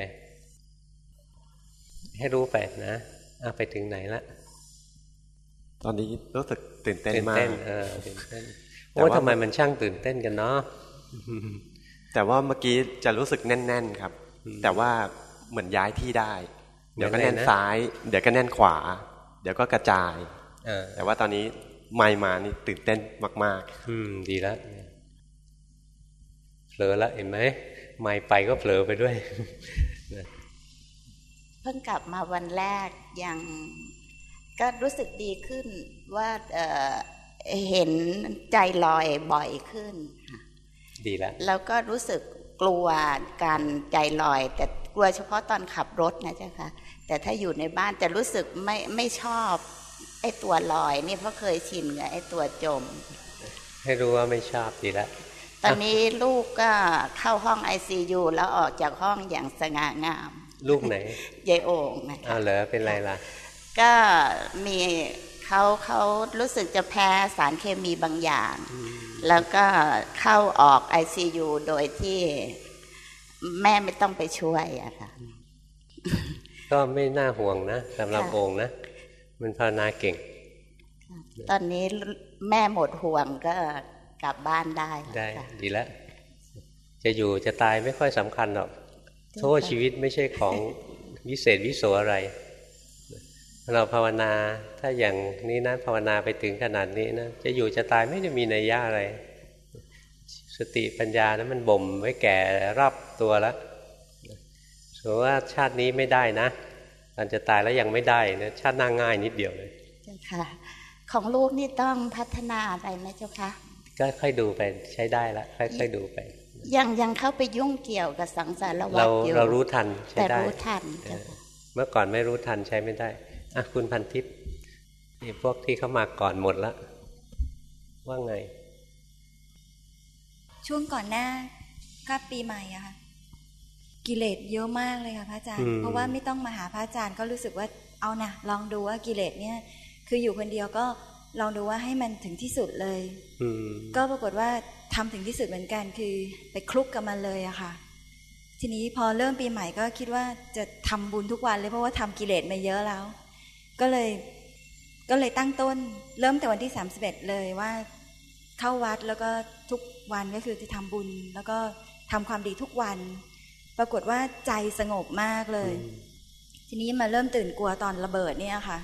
ให้รู้ไปนะเอาไปถึงไหนละตอนนี้รู้สึกตื่นเต้นมากตื่นเต้นเออตื่นเต้นโอ้ทำไมมันช่างตื่นเต้นกันเนาะแต่ว่าเมื่อกี้จะรู้สึกแน่น ๆครับ แต่ว่าเหมือนย้ายที่ได้ เดี๋ยวก็แน่นซ้าย เดี๋ยวก็แน่นขวา เดี๋ยวก็กระจาย แต่ว่าตอนนี้ไม่มานี่ตื่นเต้นมาก ๆ อืม ดีแล้วเผลอแล้วเห็นไหมไม่ไปก็เผลอไปด้วยเพิ่งกลับมาวันแรกยังก็รู้สึกดีขึ้นว่าเเห็นใจลอยบ่อยขึ้น ดีแล้วแล้วก็รู้สึกกลัวการใจลอย แต่กลัวเฉพาะตอนขับรถนะเจ้าค่ะแต่ถ้าอยู่ในบ้านจะรู้สึกไม่ไม่ชอบ ไอ้ตัวลอยนี่เพราะเคยชินกับไอ้ตัวจม ให้รู้ว่าไม่ชอบดีแล้วตอนนี้ลูกก็เข้าห้องไอซียูแล้วออกจากห้องอย่างสง่างาม ลูกไหนยายโอ่งนะอ้าวเหรอเป็นไรล่ะ ก็มีเขาเขารู้สึกจะแพ้สารเคมีบางอย่าง แล้วก็เข้าออกไอซียูโดยที่แม่ไม่ต้องไปช่วยอะค่ะก็ไม่น่าห่วงนะสำหรับโองนะ มันภาวนาเก่ง ตอนนี้แม่หมดห่วงก็กลับบ้านได้ได้ ดีแล้ว จะอยู่จะตายไม่ค่อยสำคัญหรอกโทษชีวิตไม่ใช่ของวิเศษวิโสอะไร เราภาวนาถ้าอย่างนี้นะภาวนาไปถึงขนาดนี้นะจะอยู่จะตายไม่ได้มีนัยยะอะไร สติปัญญานะมันบ่มไว้แก่รับตัวแล้วสมมติว่าชาตินี้ไม่ได้นะ ตอนจะตายแล้วยังไม่ได้นะชาติหน้าง่ายนิดเดียวเลยเจ้าค่ะ ของลูกนี่ต้องพัฒนาอะไรไหมเจ้าคะก็ค่อยดูไปใช้ได้ละค่อยๆดูไป ยังยังเข้าไปยุ่งเกี่ยวกับสังสารวัฏอยู่เรารู้ทันใช้ได้แต่รู้ทันเมื่อก่อนไม่รู้ทันใช้ไม่ได้อะคุณพันทิพย์นี่พวกที่เข้ามาก่อนหมดละว่าไง ช่วงก่อนหน้าก็ปีใหม่อะค่ะ กิเลสเยอะมากเลยค่ะพระอาจารย์ เพราะว่าไม่ต้องมาหาพระอาจารย์ก็รู้สึกว่าเอานะลองดูว่ากิเลสเนี่ย คืออยู่คนเดียวก็ลองดูว่าให้มันถึงที่สุดเลยก็ปรากฏว่าทำถึงที่สุดเหมือนกัน คือไปคลุกกับมันเลยอะค่ะ ทีนี้พอเริ่มปีใหม่ก็คิดว่าจะทำบุญทุกวันเลยเพราะว่าทำกิเลสมาเยอะแล้ว ก็เลยก็เลยตั้งต้น เริ่มแต่วันที่สามสิบเอ็ดเลยว่า เข้าวัดแล้วก็ทุกวันก็คือจะทำบุญ แล้วก็ทำความดีทุกวัน ปรากฏว่าใจสงบมากเลย ทีนี้มาเริ่มตื่นกลัวตอนระเบิดเนี่ยค่ะ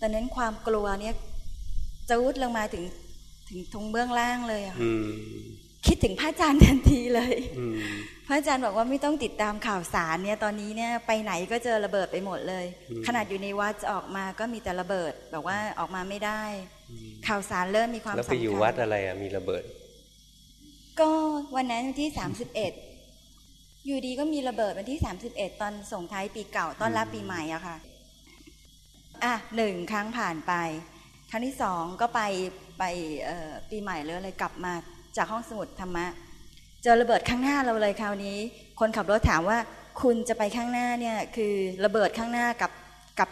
ตอนนั้นความกลัวเนี่ยจะวุดลงมาถึงถึงทุงเบื้องล่างเลยอะคิดถึงพระอาจารย์ทันทีเลยพระอาจารย์บอกว่าไม่ต้องติดตามข่าวสารเนี่ยตอนนี้เนี่ยไปไหนก็เจอระเบิดไปหมดเลย ขนาดอยู่ในวัดออกมาก็มีแต่ระเบิดแบบว่าออกมาไม่ได้ ข่าวสารเริ่มมีความสำคัญแล้วไปอยู่วัดอะไรอะมีระเบิด ก็วันนั้นที่สามสิบเอ็ด อยู่ดีก็มีระเบิดวันที่สามสิบเอ็ดตอนส่งท้ายปีเก่าต้อนรับปีใหม่อะค่ะ อะหนึ่งครั้งผ่านไป ครั้งที่สองก็ไปไปปีใหม่เลยอะไรกลับมาจากห้องสมุดธรรมะ เจอระเบิดข้างหน้าเราเลยคราวนี้ คนขับรถถามว่าคุณจะไปข้างหน้าเนี่ยคือระเบิดข้างหน้ากับกับ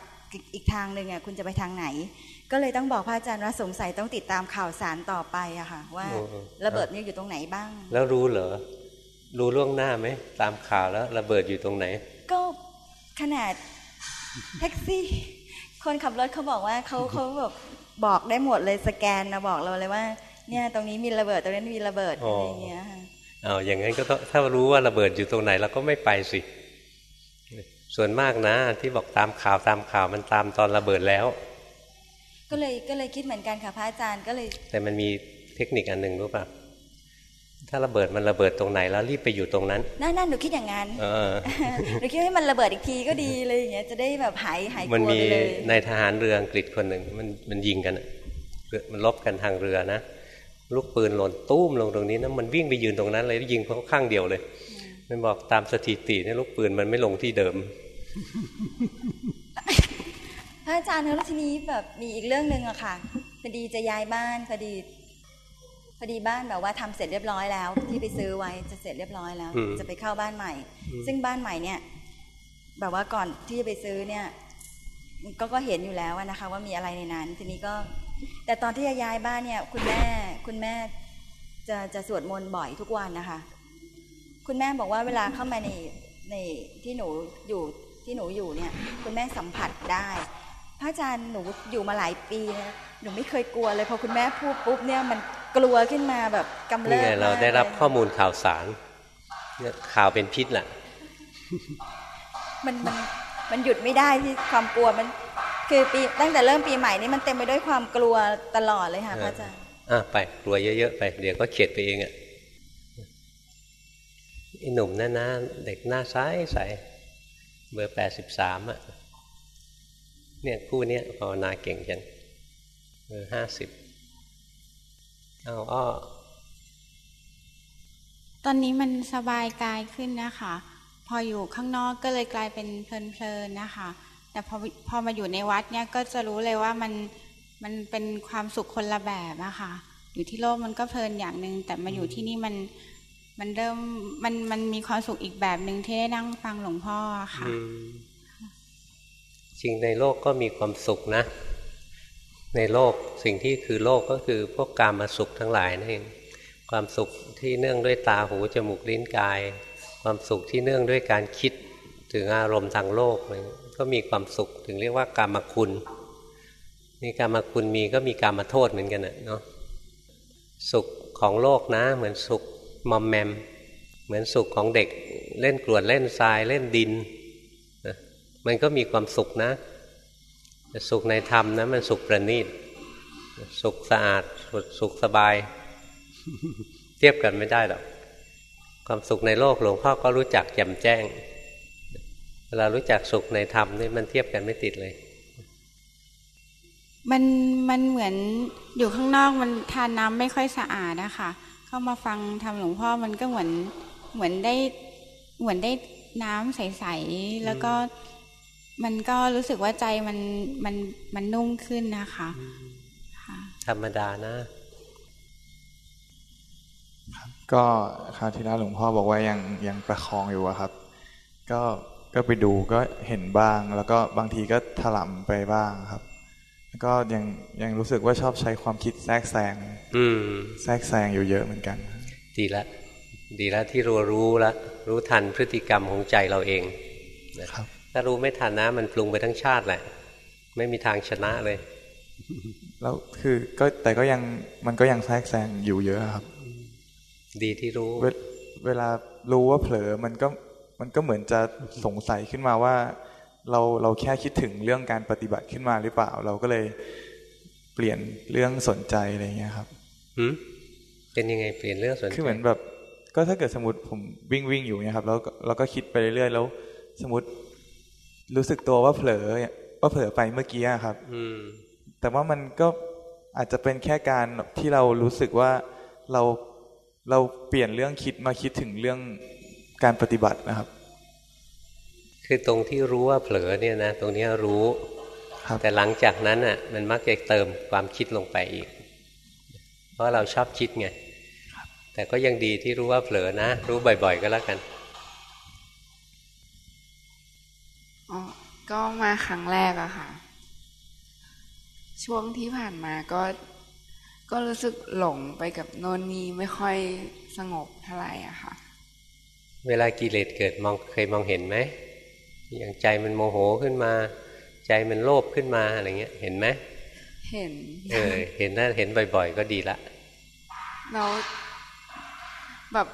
อีกทางหนึ่งอะคุณจะไปทางไหน ก็เลยต้องบอกพระอาจารย์ว่าสงสัยต้องติดตามข่าวสารต่อไปอะค่ะว่าระเบิดนี่อยู่ตรงไหนบ้าง แล้วรู้เหรอ รู้ล่วงหน้าไหมตามข่าวแล้วระเบิดอยู่ตรงไหน ก็ขนาดแท็กซี่ คนขับรถเขาบอกว่าเขาเขาแบบบอกได้หมดเลยสแกนนะบอกเราเลยว่า เนี่ยตรงนี้มีระเบิดตรงนี้มีระเบิดอะไรเงี้ยเอาอย่างนั้นก็ต้องถ้ารู้ว่าระเบิดอยู่ตรงไหนเราก็ไม่ไปสิ ส่วนมากนะ ที่บอกตามข่าวตามข่าวมันตามตอนระเบิดแล้ว ก็เลยก็เลยคิดเหมือนกันค่ะพระอาจารย์ก็เลย แต่มันมีเทคนิคอันหนึ่งรู้ป่ะ ถ้าระเบิดมันระเบิดตรงไหนแล้วรีบไปอยู่ตรงนั้น นั่นนั่นหนูคิดอย่างนั้นหนูคิดให้มันระเบิดอีกทีก็ดีเลยอย่างเงี้ยจะได้แบบหายหายกลัวไปเลย มันมีในทหารเรืออังกฤษคนหนึ่งมันมันยิงกันมันลบกันทางเรือนะลูกปืนหล่นตุ้มลงตรงนี้นะมันวิ่งไปยืนตรงนั้นเลยยิงเขาข้างเดียวเลย มันบอกตามสถิติเนี่ยลูกปืนมันไม่ลงที่เดิมพระอาจารย์แล้วทีนี้แบบมีอีกเรื่องหนึ่งอะค่ะพอดีจะย้ายบ้านพอดีพ อดีบ้านแบบว่าทำเสร็จเรียบร้อยแล้ว ที่ไปซื้อไว้จะเสร็จเรียบร้อยแล้ว จะไปเข้าบ้านใหม่ ซึ่งบ้านใหม่เนี่ย แบบว่าก่อนที่จะไปซื้อเนี่ย ก็ก็เห็นอยู่แล้วนะคะ ว่ามีอะไรในนั้น ทีนี้ก็ แต่ตอนที่จะย้ายบ้านเนี่ย คุณแม่คุณแม่จะจะสวดมนต์บ่อยทุกวันนะคะ คุณแม่บอกว่าเวลาเข้ามาในในที่หนูอยู่ที่หนูอยู่เนี่ย คุณแม่สัมผัสได้พระอาจารย์หนูอยู่มาหลายปีนะหนูไม่เคยกลัวเลยพอคุณแม่พูดปุ๊บเนี่ยมัน กลัวขึ้นมาแบบกำเริบนี่ไงเราได้รับข้อมูลข่าวสารข่าวเป็นพิษแหละมันมันมันหยุดไม่ได้ที่ความกลัวมัน คือปีตั้งแต่เริ่มปีใหม่นี้มันเต็มไปด้วยความกลัวตลอดเลยค่ะพระอาจารย์อะไปกลัวเยอะๆไป เดี๋ยวก็เข็ดไปเองอะไอ้หนุ่มนั่นนะเด็กหน้าใสใสเบอร์แปดสิบสามอะเนี่ยคู่เนี้ยภาวนาเก่งจังเบอร์ห้าสิบ เอาอ้อตอนนี้มันสบายกายขึ้นนะคะ พออยู่ข้างนอกก็เลยกลายเป็นเพลินๆนะคะ แต่พอพอมาอยู่ในวัดเนี่ยก็จะรู้เลยว่ามันมันเป็นความสุขคนละแบบอะค่ะ อยู่ที่โลกมันก็เพลินอย่างหนึ่งแต่มาอยู่ที่นี่มันมันเริ่มมันมันมีความสุขอีกแบบหนึ่งที่ได้นั่งฟังหลวงพ่อค่ะจริงในโลกก็มีความสุขนะ ในโลกสิ่งที่คือโลกก็คือพวกกามาสุขทั้งหลายนั่นเองความสุขที่เนื่องด้วยตาหูจมูกลิ้นกาย ความสุขที่เนื่องด้วยการคิดถึงอารมณ์ทางโลกก็มีความสุขถึงเรียกว่ากามคุณนี่กามคุณมีก็มีกามาโทษเหมือนกันเนาะสุขของโลกนะ เหมือนสุขมอมแมม เหมือนสุขของเด็กเล่นกรวดเล่นทรายเล่นดินมันก็มีความสุขนะ สุขในธรรมนะมันสุขประณีต สุขสะอาดสุขสบาย เทียบกันไม่ได้หรอกความสุขในโลกหลวงพ่อก็รู้จักแจ่มแจ้ง เวลารู้จักสุขในธรรมนี่มันเทียบกันไม่ติดเลย มันมันเหมือนอยู่ข้างนอกมันทานน้ำไม่ค่อยสะอาดนะคะเข้ามาฟังทำหลวงพ่อมันก็เหมือนเหมือนได้เหมือนได้น้ำใส ๆ แล้วก็ มันก็รู้สึกว่าใจมันมันมันนุ่มขึ้นนะคะธรรมดานะก็คราวที่แล้วหลวงพ่อบอกว่ายังยังประคองอยู่ครับ ก็ก็ไปดูก็เห็นบ้าง แล้วก็บางทีก็ถลำไปบ้างครับ แล้วก็ยังยังรู้สึกว่าชอบใช้ความคิดแทรกแซงแทรกแซงอยู่เยอะเหมือนกัน ดีละ ดีแล้วที่รู้รู้ละรู้ทันพฤติกรรมของใจเราเองนะครับ ถ้ารู้ไม่ทันนะ มันปรุงไปทั้งชาติแหละ ไม่มีทางชนะเลย แล้วคือก็แต่ก็ยังมันก็ยังแทรกแซงอยู่เยอะครับ ดีที่รู้เวเวลารู้ว่าเผลอมันก็มันก็เหมือนจะสงสัยขึ้นมาว่า เราเราแค่คิดถึงเรื่องการปฏิบัติขึ้นมาหรือเปล่า เราก็เลยเปลี่ยนเรื่องสนใจอะไรเงี้ยครับอืเป็นยังไงเปลี่ยนเรื่องสนใจคือเหมือนแบบ ก็ถ้าเกิดสมมติผมวิ่งวิ่งอยู่เนี่ยครับ แล้วเราก็คิดไปเรื่อยๆแล้ว สมมติ รู้สึกตัวว่าเผลอว่าเผลอไปเมื่อกี้ครับ อืแต่ว่ามันก็อาจจะเป็นแค่การที่เรารู้สึกว่าเราเราเปลี่ยนเรื่องคิดมาคิดถึงเรื่องการปฏิบัตินะครับ คือตรงที่รู้ว่าเผลอเนี่ยนะ ตรงนี้รู้แต่หลังจากนั้นอะ มันมักจะเติมความคิดลงไปอีก เพราะเราชอบคิดไงแต่ก็ยังดีที่รู้ว่าเผลอนะ รู้บ่อย ๆ ก็แล้วกัน อ๋อก็มาครั้งแรกอะค่ะ ช่วงที่ผ่านมาก็ ก็รู้สึกหลงไปกับโน่นนี่ไม่ค่อยสงบเท่าไหร่อะค่ะ เวลากิเลสเกิดมองเคยมองเห็นไหมอย่างใจมันโมโหขึ้นมา ใจมันโลภขึ้นมาอะไรเงี้ยเห็นไหมเห็นเออเห็นนั่นเห็นบ่อย ๆ ก็ดีละเราแบบ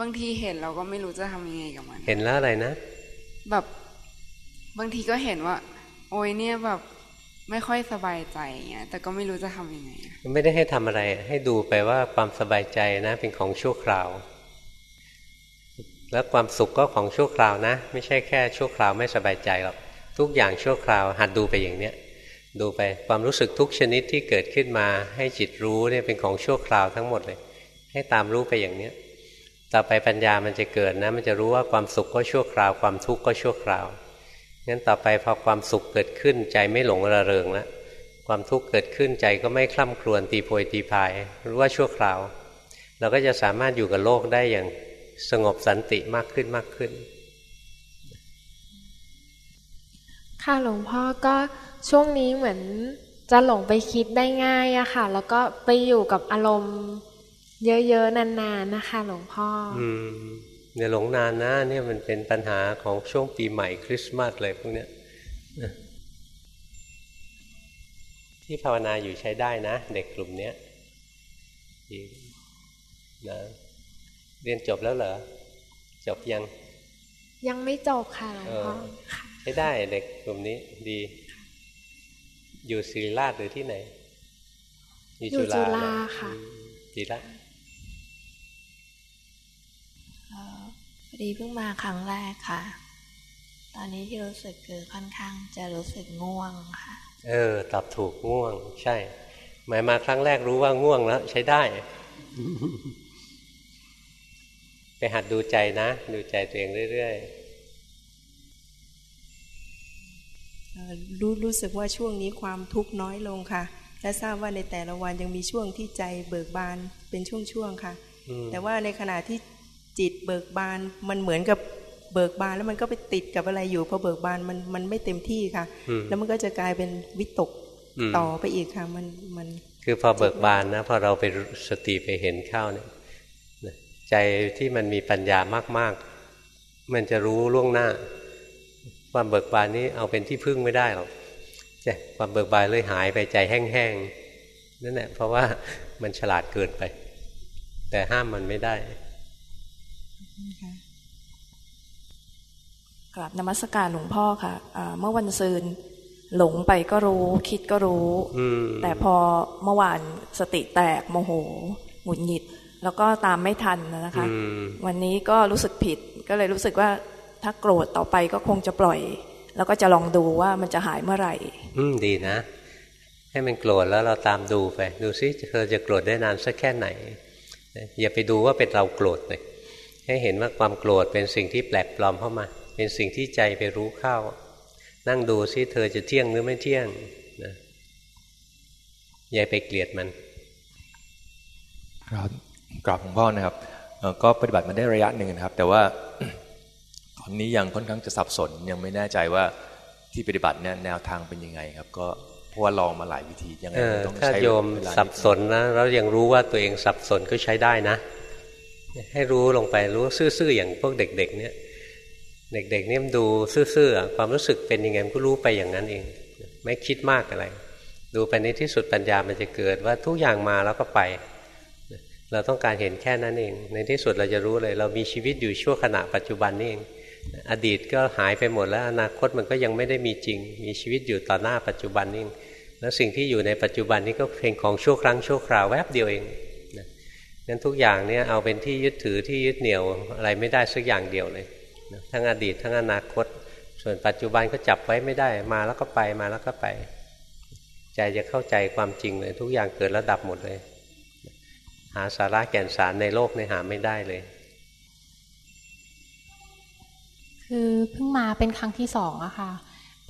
บางทีเห็นเราก็ไม่รู้จะทำยังไงกับมัน เห็นแล้วอะไรนะ แบบ บางทีก็เห็นว่า โอ้ยเนี่ยแบบไม่ค่อยสบายใจเงี้ยแต่ก็ไม่รู้จะทํำยังไงไม่ได้ให้ทำอะไร ให้ดูไปว่าความสบายใจนะ เป็นของชั่วคราว แล้วความสุขก็ของชั่วคราวนะ ไม่ใช่แค่ชั่วคราวไม่สบายใจหรอกทุกอย่างชั่วคราว หัดดูไปอย่างเนี้ยดูไปความรู้สึกทุกชนิดที่เกิดขึ้นมาให้จิตรู้เนี่ยเป็นของชั่วคราวทั้งหมดเลย ให้ตามรู้ไปอย่างเนี้ยต่อไปปัญญามันจะเกิดนะ มันจะรู้ว่าความสุขก็ชั่วคราว ความทุกข์ก็ชั่วคราว งั้นต่อไปพอความสุขเกิดขึ้นใจไม่หลงระเริงแล้วความทุกข์เกิดขึ้นใจก็ไม่คล่ำครวญตีโพยตีพายรู้ว่าชั่วคราว เราก็จะสามารถอยู่กับโลกได้อย่างสงบสันติมากขึ้นมากขึ้น ค่ะหลวงพ่อก็ช่วงนี้เหมือนจะหลงไปคิดได้ง่ายอะค่ะ แล้วก็ไปอยู่กับอารมณ์เยอะๆนานๆนะคะ หลวงพ่อ อืม เนี่ยหลงนานนะเนี่ยมันเป็นปัญหาของช่วงปีใหม่คริสต์มาสเลยพวกเนี้ยที่ภาวนาอยู่ใช้ได้นะ เด็กกลุ่มเนี้ยนะเรียนจบแล้วเหรอ จบยัง ยังไม่จบค่ะหลวงพ่อใช้ได้เด็กกลุ่มนี้ดี อยู่ศิริราชหรือที่ไหน อยู่จุฬาค่ะดีละ พอดีเพิ่งมาครั้งแรกค่ะ ตอนนี้ที่รู้สึกคือค่อนข้างจะรู้สึกง่วงค่ะ เออ ตอบถูกง่วง ใช่หมายมาครั้งแรกรู้ว่าง่วงแล้ว ใช้ได้ ไปหัดดูใจนะ ดูใจตัวเองเรื่อยๆรู้รู้สึกว่าช่วงนี้ความทุกข์น้อยลงค่ะ และทราบว่าในแต่ละวันยังมีช่วงที่ใจเบิกบานเป็นช่วงๆค่ะ แต่ว่าในขณะที่ จิตเบิกบานมันเหมือนกับเบิกบานแล้วมันก็ไปติดกับอะไรอยู่พอเบิกบานมันมันไม่เต็มที่ค่ะ แล้วมันก็จะกลายเป็นวิตกต่อไปอีกค่ะมันมันคือพอเบิกบานนะพอเราไปสติไปเห็นเข้าเนี่ยใจที่มันมีปัญญามาก ๆ มันจะรู้ล่วงหน้า ความเบิกบานนี้เอาเป็นที่พึ่งไม่ได้หรอกใช่ความเบิกบานเลยหายไปใจแห้งๆนั่นแหละเพราะว่ามันฉลาดเกินไป แต่ห้ามมันไม่ได้ กราบนมัสการหลวงพ่อค่ะเมื่อวันซืนหลงไปก็รู้ คิดก็รู้แต่พอเมื่อวานสติแตกโมโหหงุดหงิด แล้วก็ตามไม่ทันนะคะ วันนี้ก็รู้สึกผิด ก็เลยรู้สึกว่าถ้าโกรธต่อไปก็คงจะปล่อย แล้วก็จะลองดูว่ามันจะหายเมื่อไหร่ อืมดีนะ ให้มันโกรธแล้วเราตามดูไป ดูซิเธอจะโกรธได้นานสักแค่ไหนอย่าไปดูว่าเป็นเราโกรธเลย ให้เห็นว่าความโกรธเป็นสิ่งที่แปลกปลอมเข้ามา เป็นสิ่งที่ใจไปรู้เข้า นั่งดูซิเธอจะเที่ยงหรือไม่เที่ยงนะอย่าไปเกลียดมันครับกราบหลวงพ่อนะครับก็ปฏิบัติมาได้ระยะหนึ่งนะครับ แต่ว่าตอนนี้ยังค่อนข้างจะสับสนยังไม่แน่ใจว่าที่ปฏิบัติเนี่ยแนวทางเป็นยังไงครับ ก็เพราะว่าลองมาหลายวิธียังไงต้องใช้ถ้าโยมสับสนนะแล้วยังรู้ว่าตัวเองสับสนก็ใช้ได้นะ ให้รู้ลงไปรู้ซื่อๆอย่างพวกเด็ก ๆ เนี่ย เด็กๆเนี่ยดูซื่อๆความรู้สึกเป็นยังไงก็รู้ไปอย่างนั้นเอง ไม่คิดมากอะไร ดูไปในที่สุดปัญญามันจะเกิดว่าทุกอย่างมาแล้วก็ไป เราต้องการเห็นแค่นั้นเอง ในที่สุดเราจะรู้เลย เรามีชีวิตอยู่ชั่วขณะปัจจุบันนี่เอง อดีตก็หายไปหมดแล้วอนาคตมันก็ยังไม่ได้มีจริง มีชีวิตอยู่ต่อหน้าปัจจุบันนี่แล้วสิ่งที่อยู่ในปัจจุบันนี้ก็เพียงของชั่วครั้งชั่วคราวแวบเดียวเอง งั้นทุกอย่างเนี่ยเอาเป็นที่ยึดถือที่ยึดเหนี่ยวอะไรไม่ได้สักอย่างเดียวเลย ทั้งอดีตทั้งอนาคต ส่วนปัจจุบันก็จับไว้ไม่ได้มาแล้วก็ไปมาแล้วก็ไป ใจจะเข้าใจความจริงเลย ทุกอย่างเกิดแล้วดับหมดเลย หาสาระแก่นสารในโลกในหาไม่ได้เลย คือเพิ่งมาเป็นครั้งที่สองอะค่ะ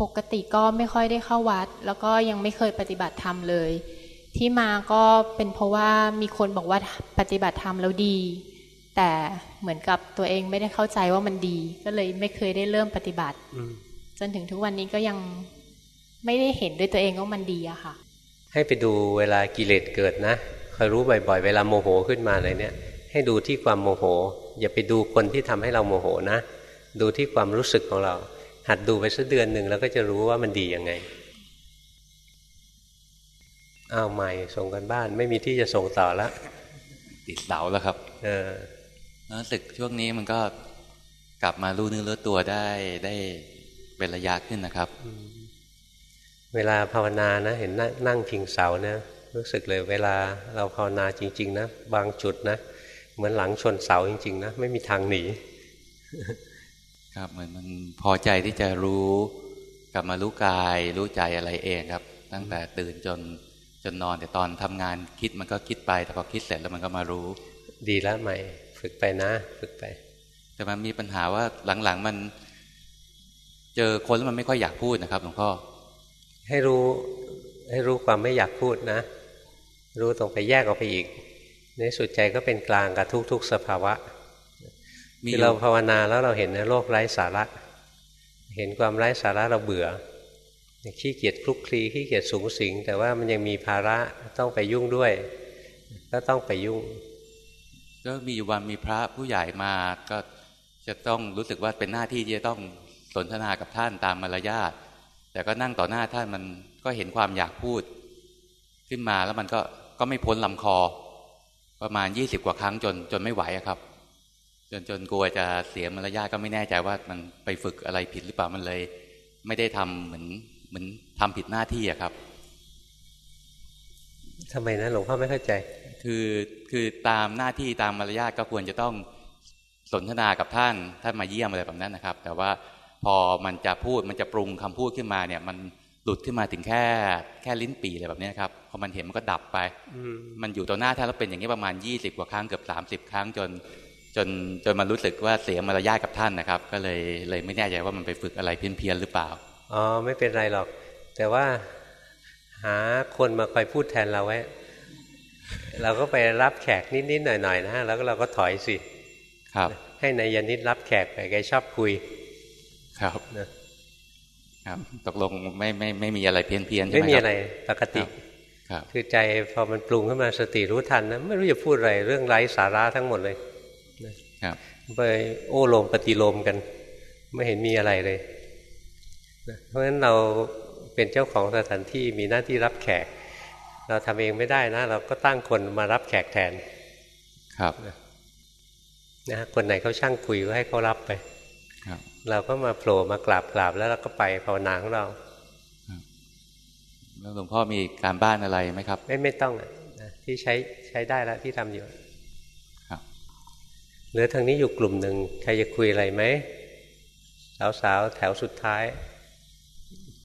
ปกติก็ไม่ค่อยได้เข้าวัด แล้วก็ยังไม่เคยปฏิบัติธรรมเลย ที่มาก็เป็นเพราะว่ามีคนบอกว่าปฏิบัติธรรมแล้วดี แต่เหมือนกับตัวเองไม่ได้เข้าใจว่ามันดี ก็เลยไม่เคยได้เริ่มปฏิบัติจนถึงทุกวันนี้ก็ยังไม่ได้เห็นด้วยตัวเองว่ามันดีอะค่ะ ให้ไปดูเวลากิเลสเกิดนะคอยรู้บ่อยๆ เวลาโมโหขึ้นมาอะไรเนี่ย ให้ดูที่ความโมโห อย่าไปดูคนที่ทำให้เราโมโหนะ ดูที่ความรู้สึกของเรา หัดดูไปสักเดือนหนึ่งแล้วก็จะรู้ว่ามันดียังไง อ้าวใหม่ส่งกันบ้าน ไม่มีที่จะส่งต่อแล้วติดเสาแล้วครับ เออรู้สึกช่วงนี้มันก็กลับมารู้เนื้อรู้ตัวได้ได้เป็นระยะขึ้นนะครับ เวลาภาวนานะ เห็นนั่งพิงเสาเนะรู้สึกเลย เวลาเราภาวนาจริง ๆ นะบางจุดนะเหมือนหลังชนเสาจริง ๆ นะไม่มีทางหนีครับเหมือนมันพอใจที่จะรู้ กลับมารู้กาย รู้ใจอะไรเองครับ ตั้งแต่ตื่นจน จนนอนแต่ตอนทำงานคิดมันก็คิดไป แต่พอคิดเสร็จแล้วมันก็มารู้ ดีแล้วใหม่ ฝึกไปนะ ฝึกไป แต่มันมีปัญหาว่าหลังๆมัน เจอคนแล้วมันไม่ค่อยอยากพูดนะครับหลวงพ่อให้รู้ ให้รู้ความไม่อยากพูดนะ รู้ตรงไปแยกออกไปอีก ในสุดใจก็เป็นกลางกับทุก ๆ สภาวะคือเราภาวนาแล้วเราเห็นในโลกไร้สาระ เห็นความไร้สาระเราเบื่อ ขี้เกียจคลุกคลีขี้เกียจสูงสิง แต่ว่ามันยังมีภาระต้องไปยุ่งด้วย ก็ต้องไปยุ่ง ก็มีอยู่วันมีพระผู้ใหญ่มาก็จะต้องรู้สึกว่าเป็นหน้าที่ที่จะต้องสนทนากับท่านตามมารยาทแต่ก็นั่งต่อหน้าท่านมันก็เห็นความอยากพูด ขึ้นมาแล้วมันก็ก็ไม่พ้นลำคอ ประมาณยี่สิบกว่าครั้งจนจนไม่ไหวครับ จนจนกลัวจะเสียมารยาทก็ไม่แน่ใจว่ามันไปฝึกอะไรผิดหรือเปล่ามันเลย ไม่ได้ทำเหมือน เหมือนทำผิดหน้าที่อะครับทำไมนะหลวงพ่อไม่เข้าใจ คือคือตามหน้าที่ตามมารยาทก็ควรจะต้องสนทนากับท่านท่านมาเยี่ยมอะไรแบบนั้นนะครับ แต่ว่าพอมันจะพูดมันจะปรุงคำพูดขึ้นมาเนี่ย มันหลุดขึ้นมาถึงแค่แค่ลิ้นปีอะไรแบบนี้ครับพอมันเห็นมันก็ดับไปมันอยู่ต่อหน้าท่านแล้วเป็นอย่างนี้ประมาณยี่สิบกว่าครั้งเกือบสามสิบครั้งจน จนจนมันรู้สึกว่าเสียมารยาทกับท่านนะครับ ก็เลยเลยไม่แน่ใจว่ามันไปฝึกอะไรเพี้ยนๆหรือเปล่า อ๋อไม่เป็นไรหรอก แต่ว่าหาคนมาคอยพูดแทนเราไว้เราก็ไปรับแขกนิดๆหน่อยๆนะแล้วเราก็ถอยสิ ครับ ให้นายยนิดรับแขกไปแกชอบคุย ครับนะครับ ตกลงไม่ไม่ไม่มีอะไรเพี้ยนเพียนไม่มีอะไรปกติ ครับ คือใจพอมันปรุงขึ้นมาสติรู้ทันนะไม่รู้จะพูดอะไรเรื่องไร้สาระทั้งหมดเลย ครับ ไปโอ้โลมปฏิโลมกัน ไม่เห็นมีอะไรเลย เพราะฉะนั้นเราเป็นเจ้าของสถานที่มีหน้าที่รับแขก เราทำเองไม่ได้นะ เราก็ตั้งคนมารับแขกแทนครับนะคนไหนเขาช่างคุยก็ให้เขารับไป ครับ เราก็มาโผล่มากราบกราบแล้วเราก็ไปภาวนาของเราแล้วหลวงพ่อมีการบ้านอะไรไหมครับ ไม่ไม่ต้องอะนะที่ใช้ใช้ได้แล้วที่ทำอยู่ครับเหลือทางนี้อยู่กลุ่มหนึ่งใครจะคุยอะไรไหมสาวๆแถวสุดท้าย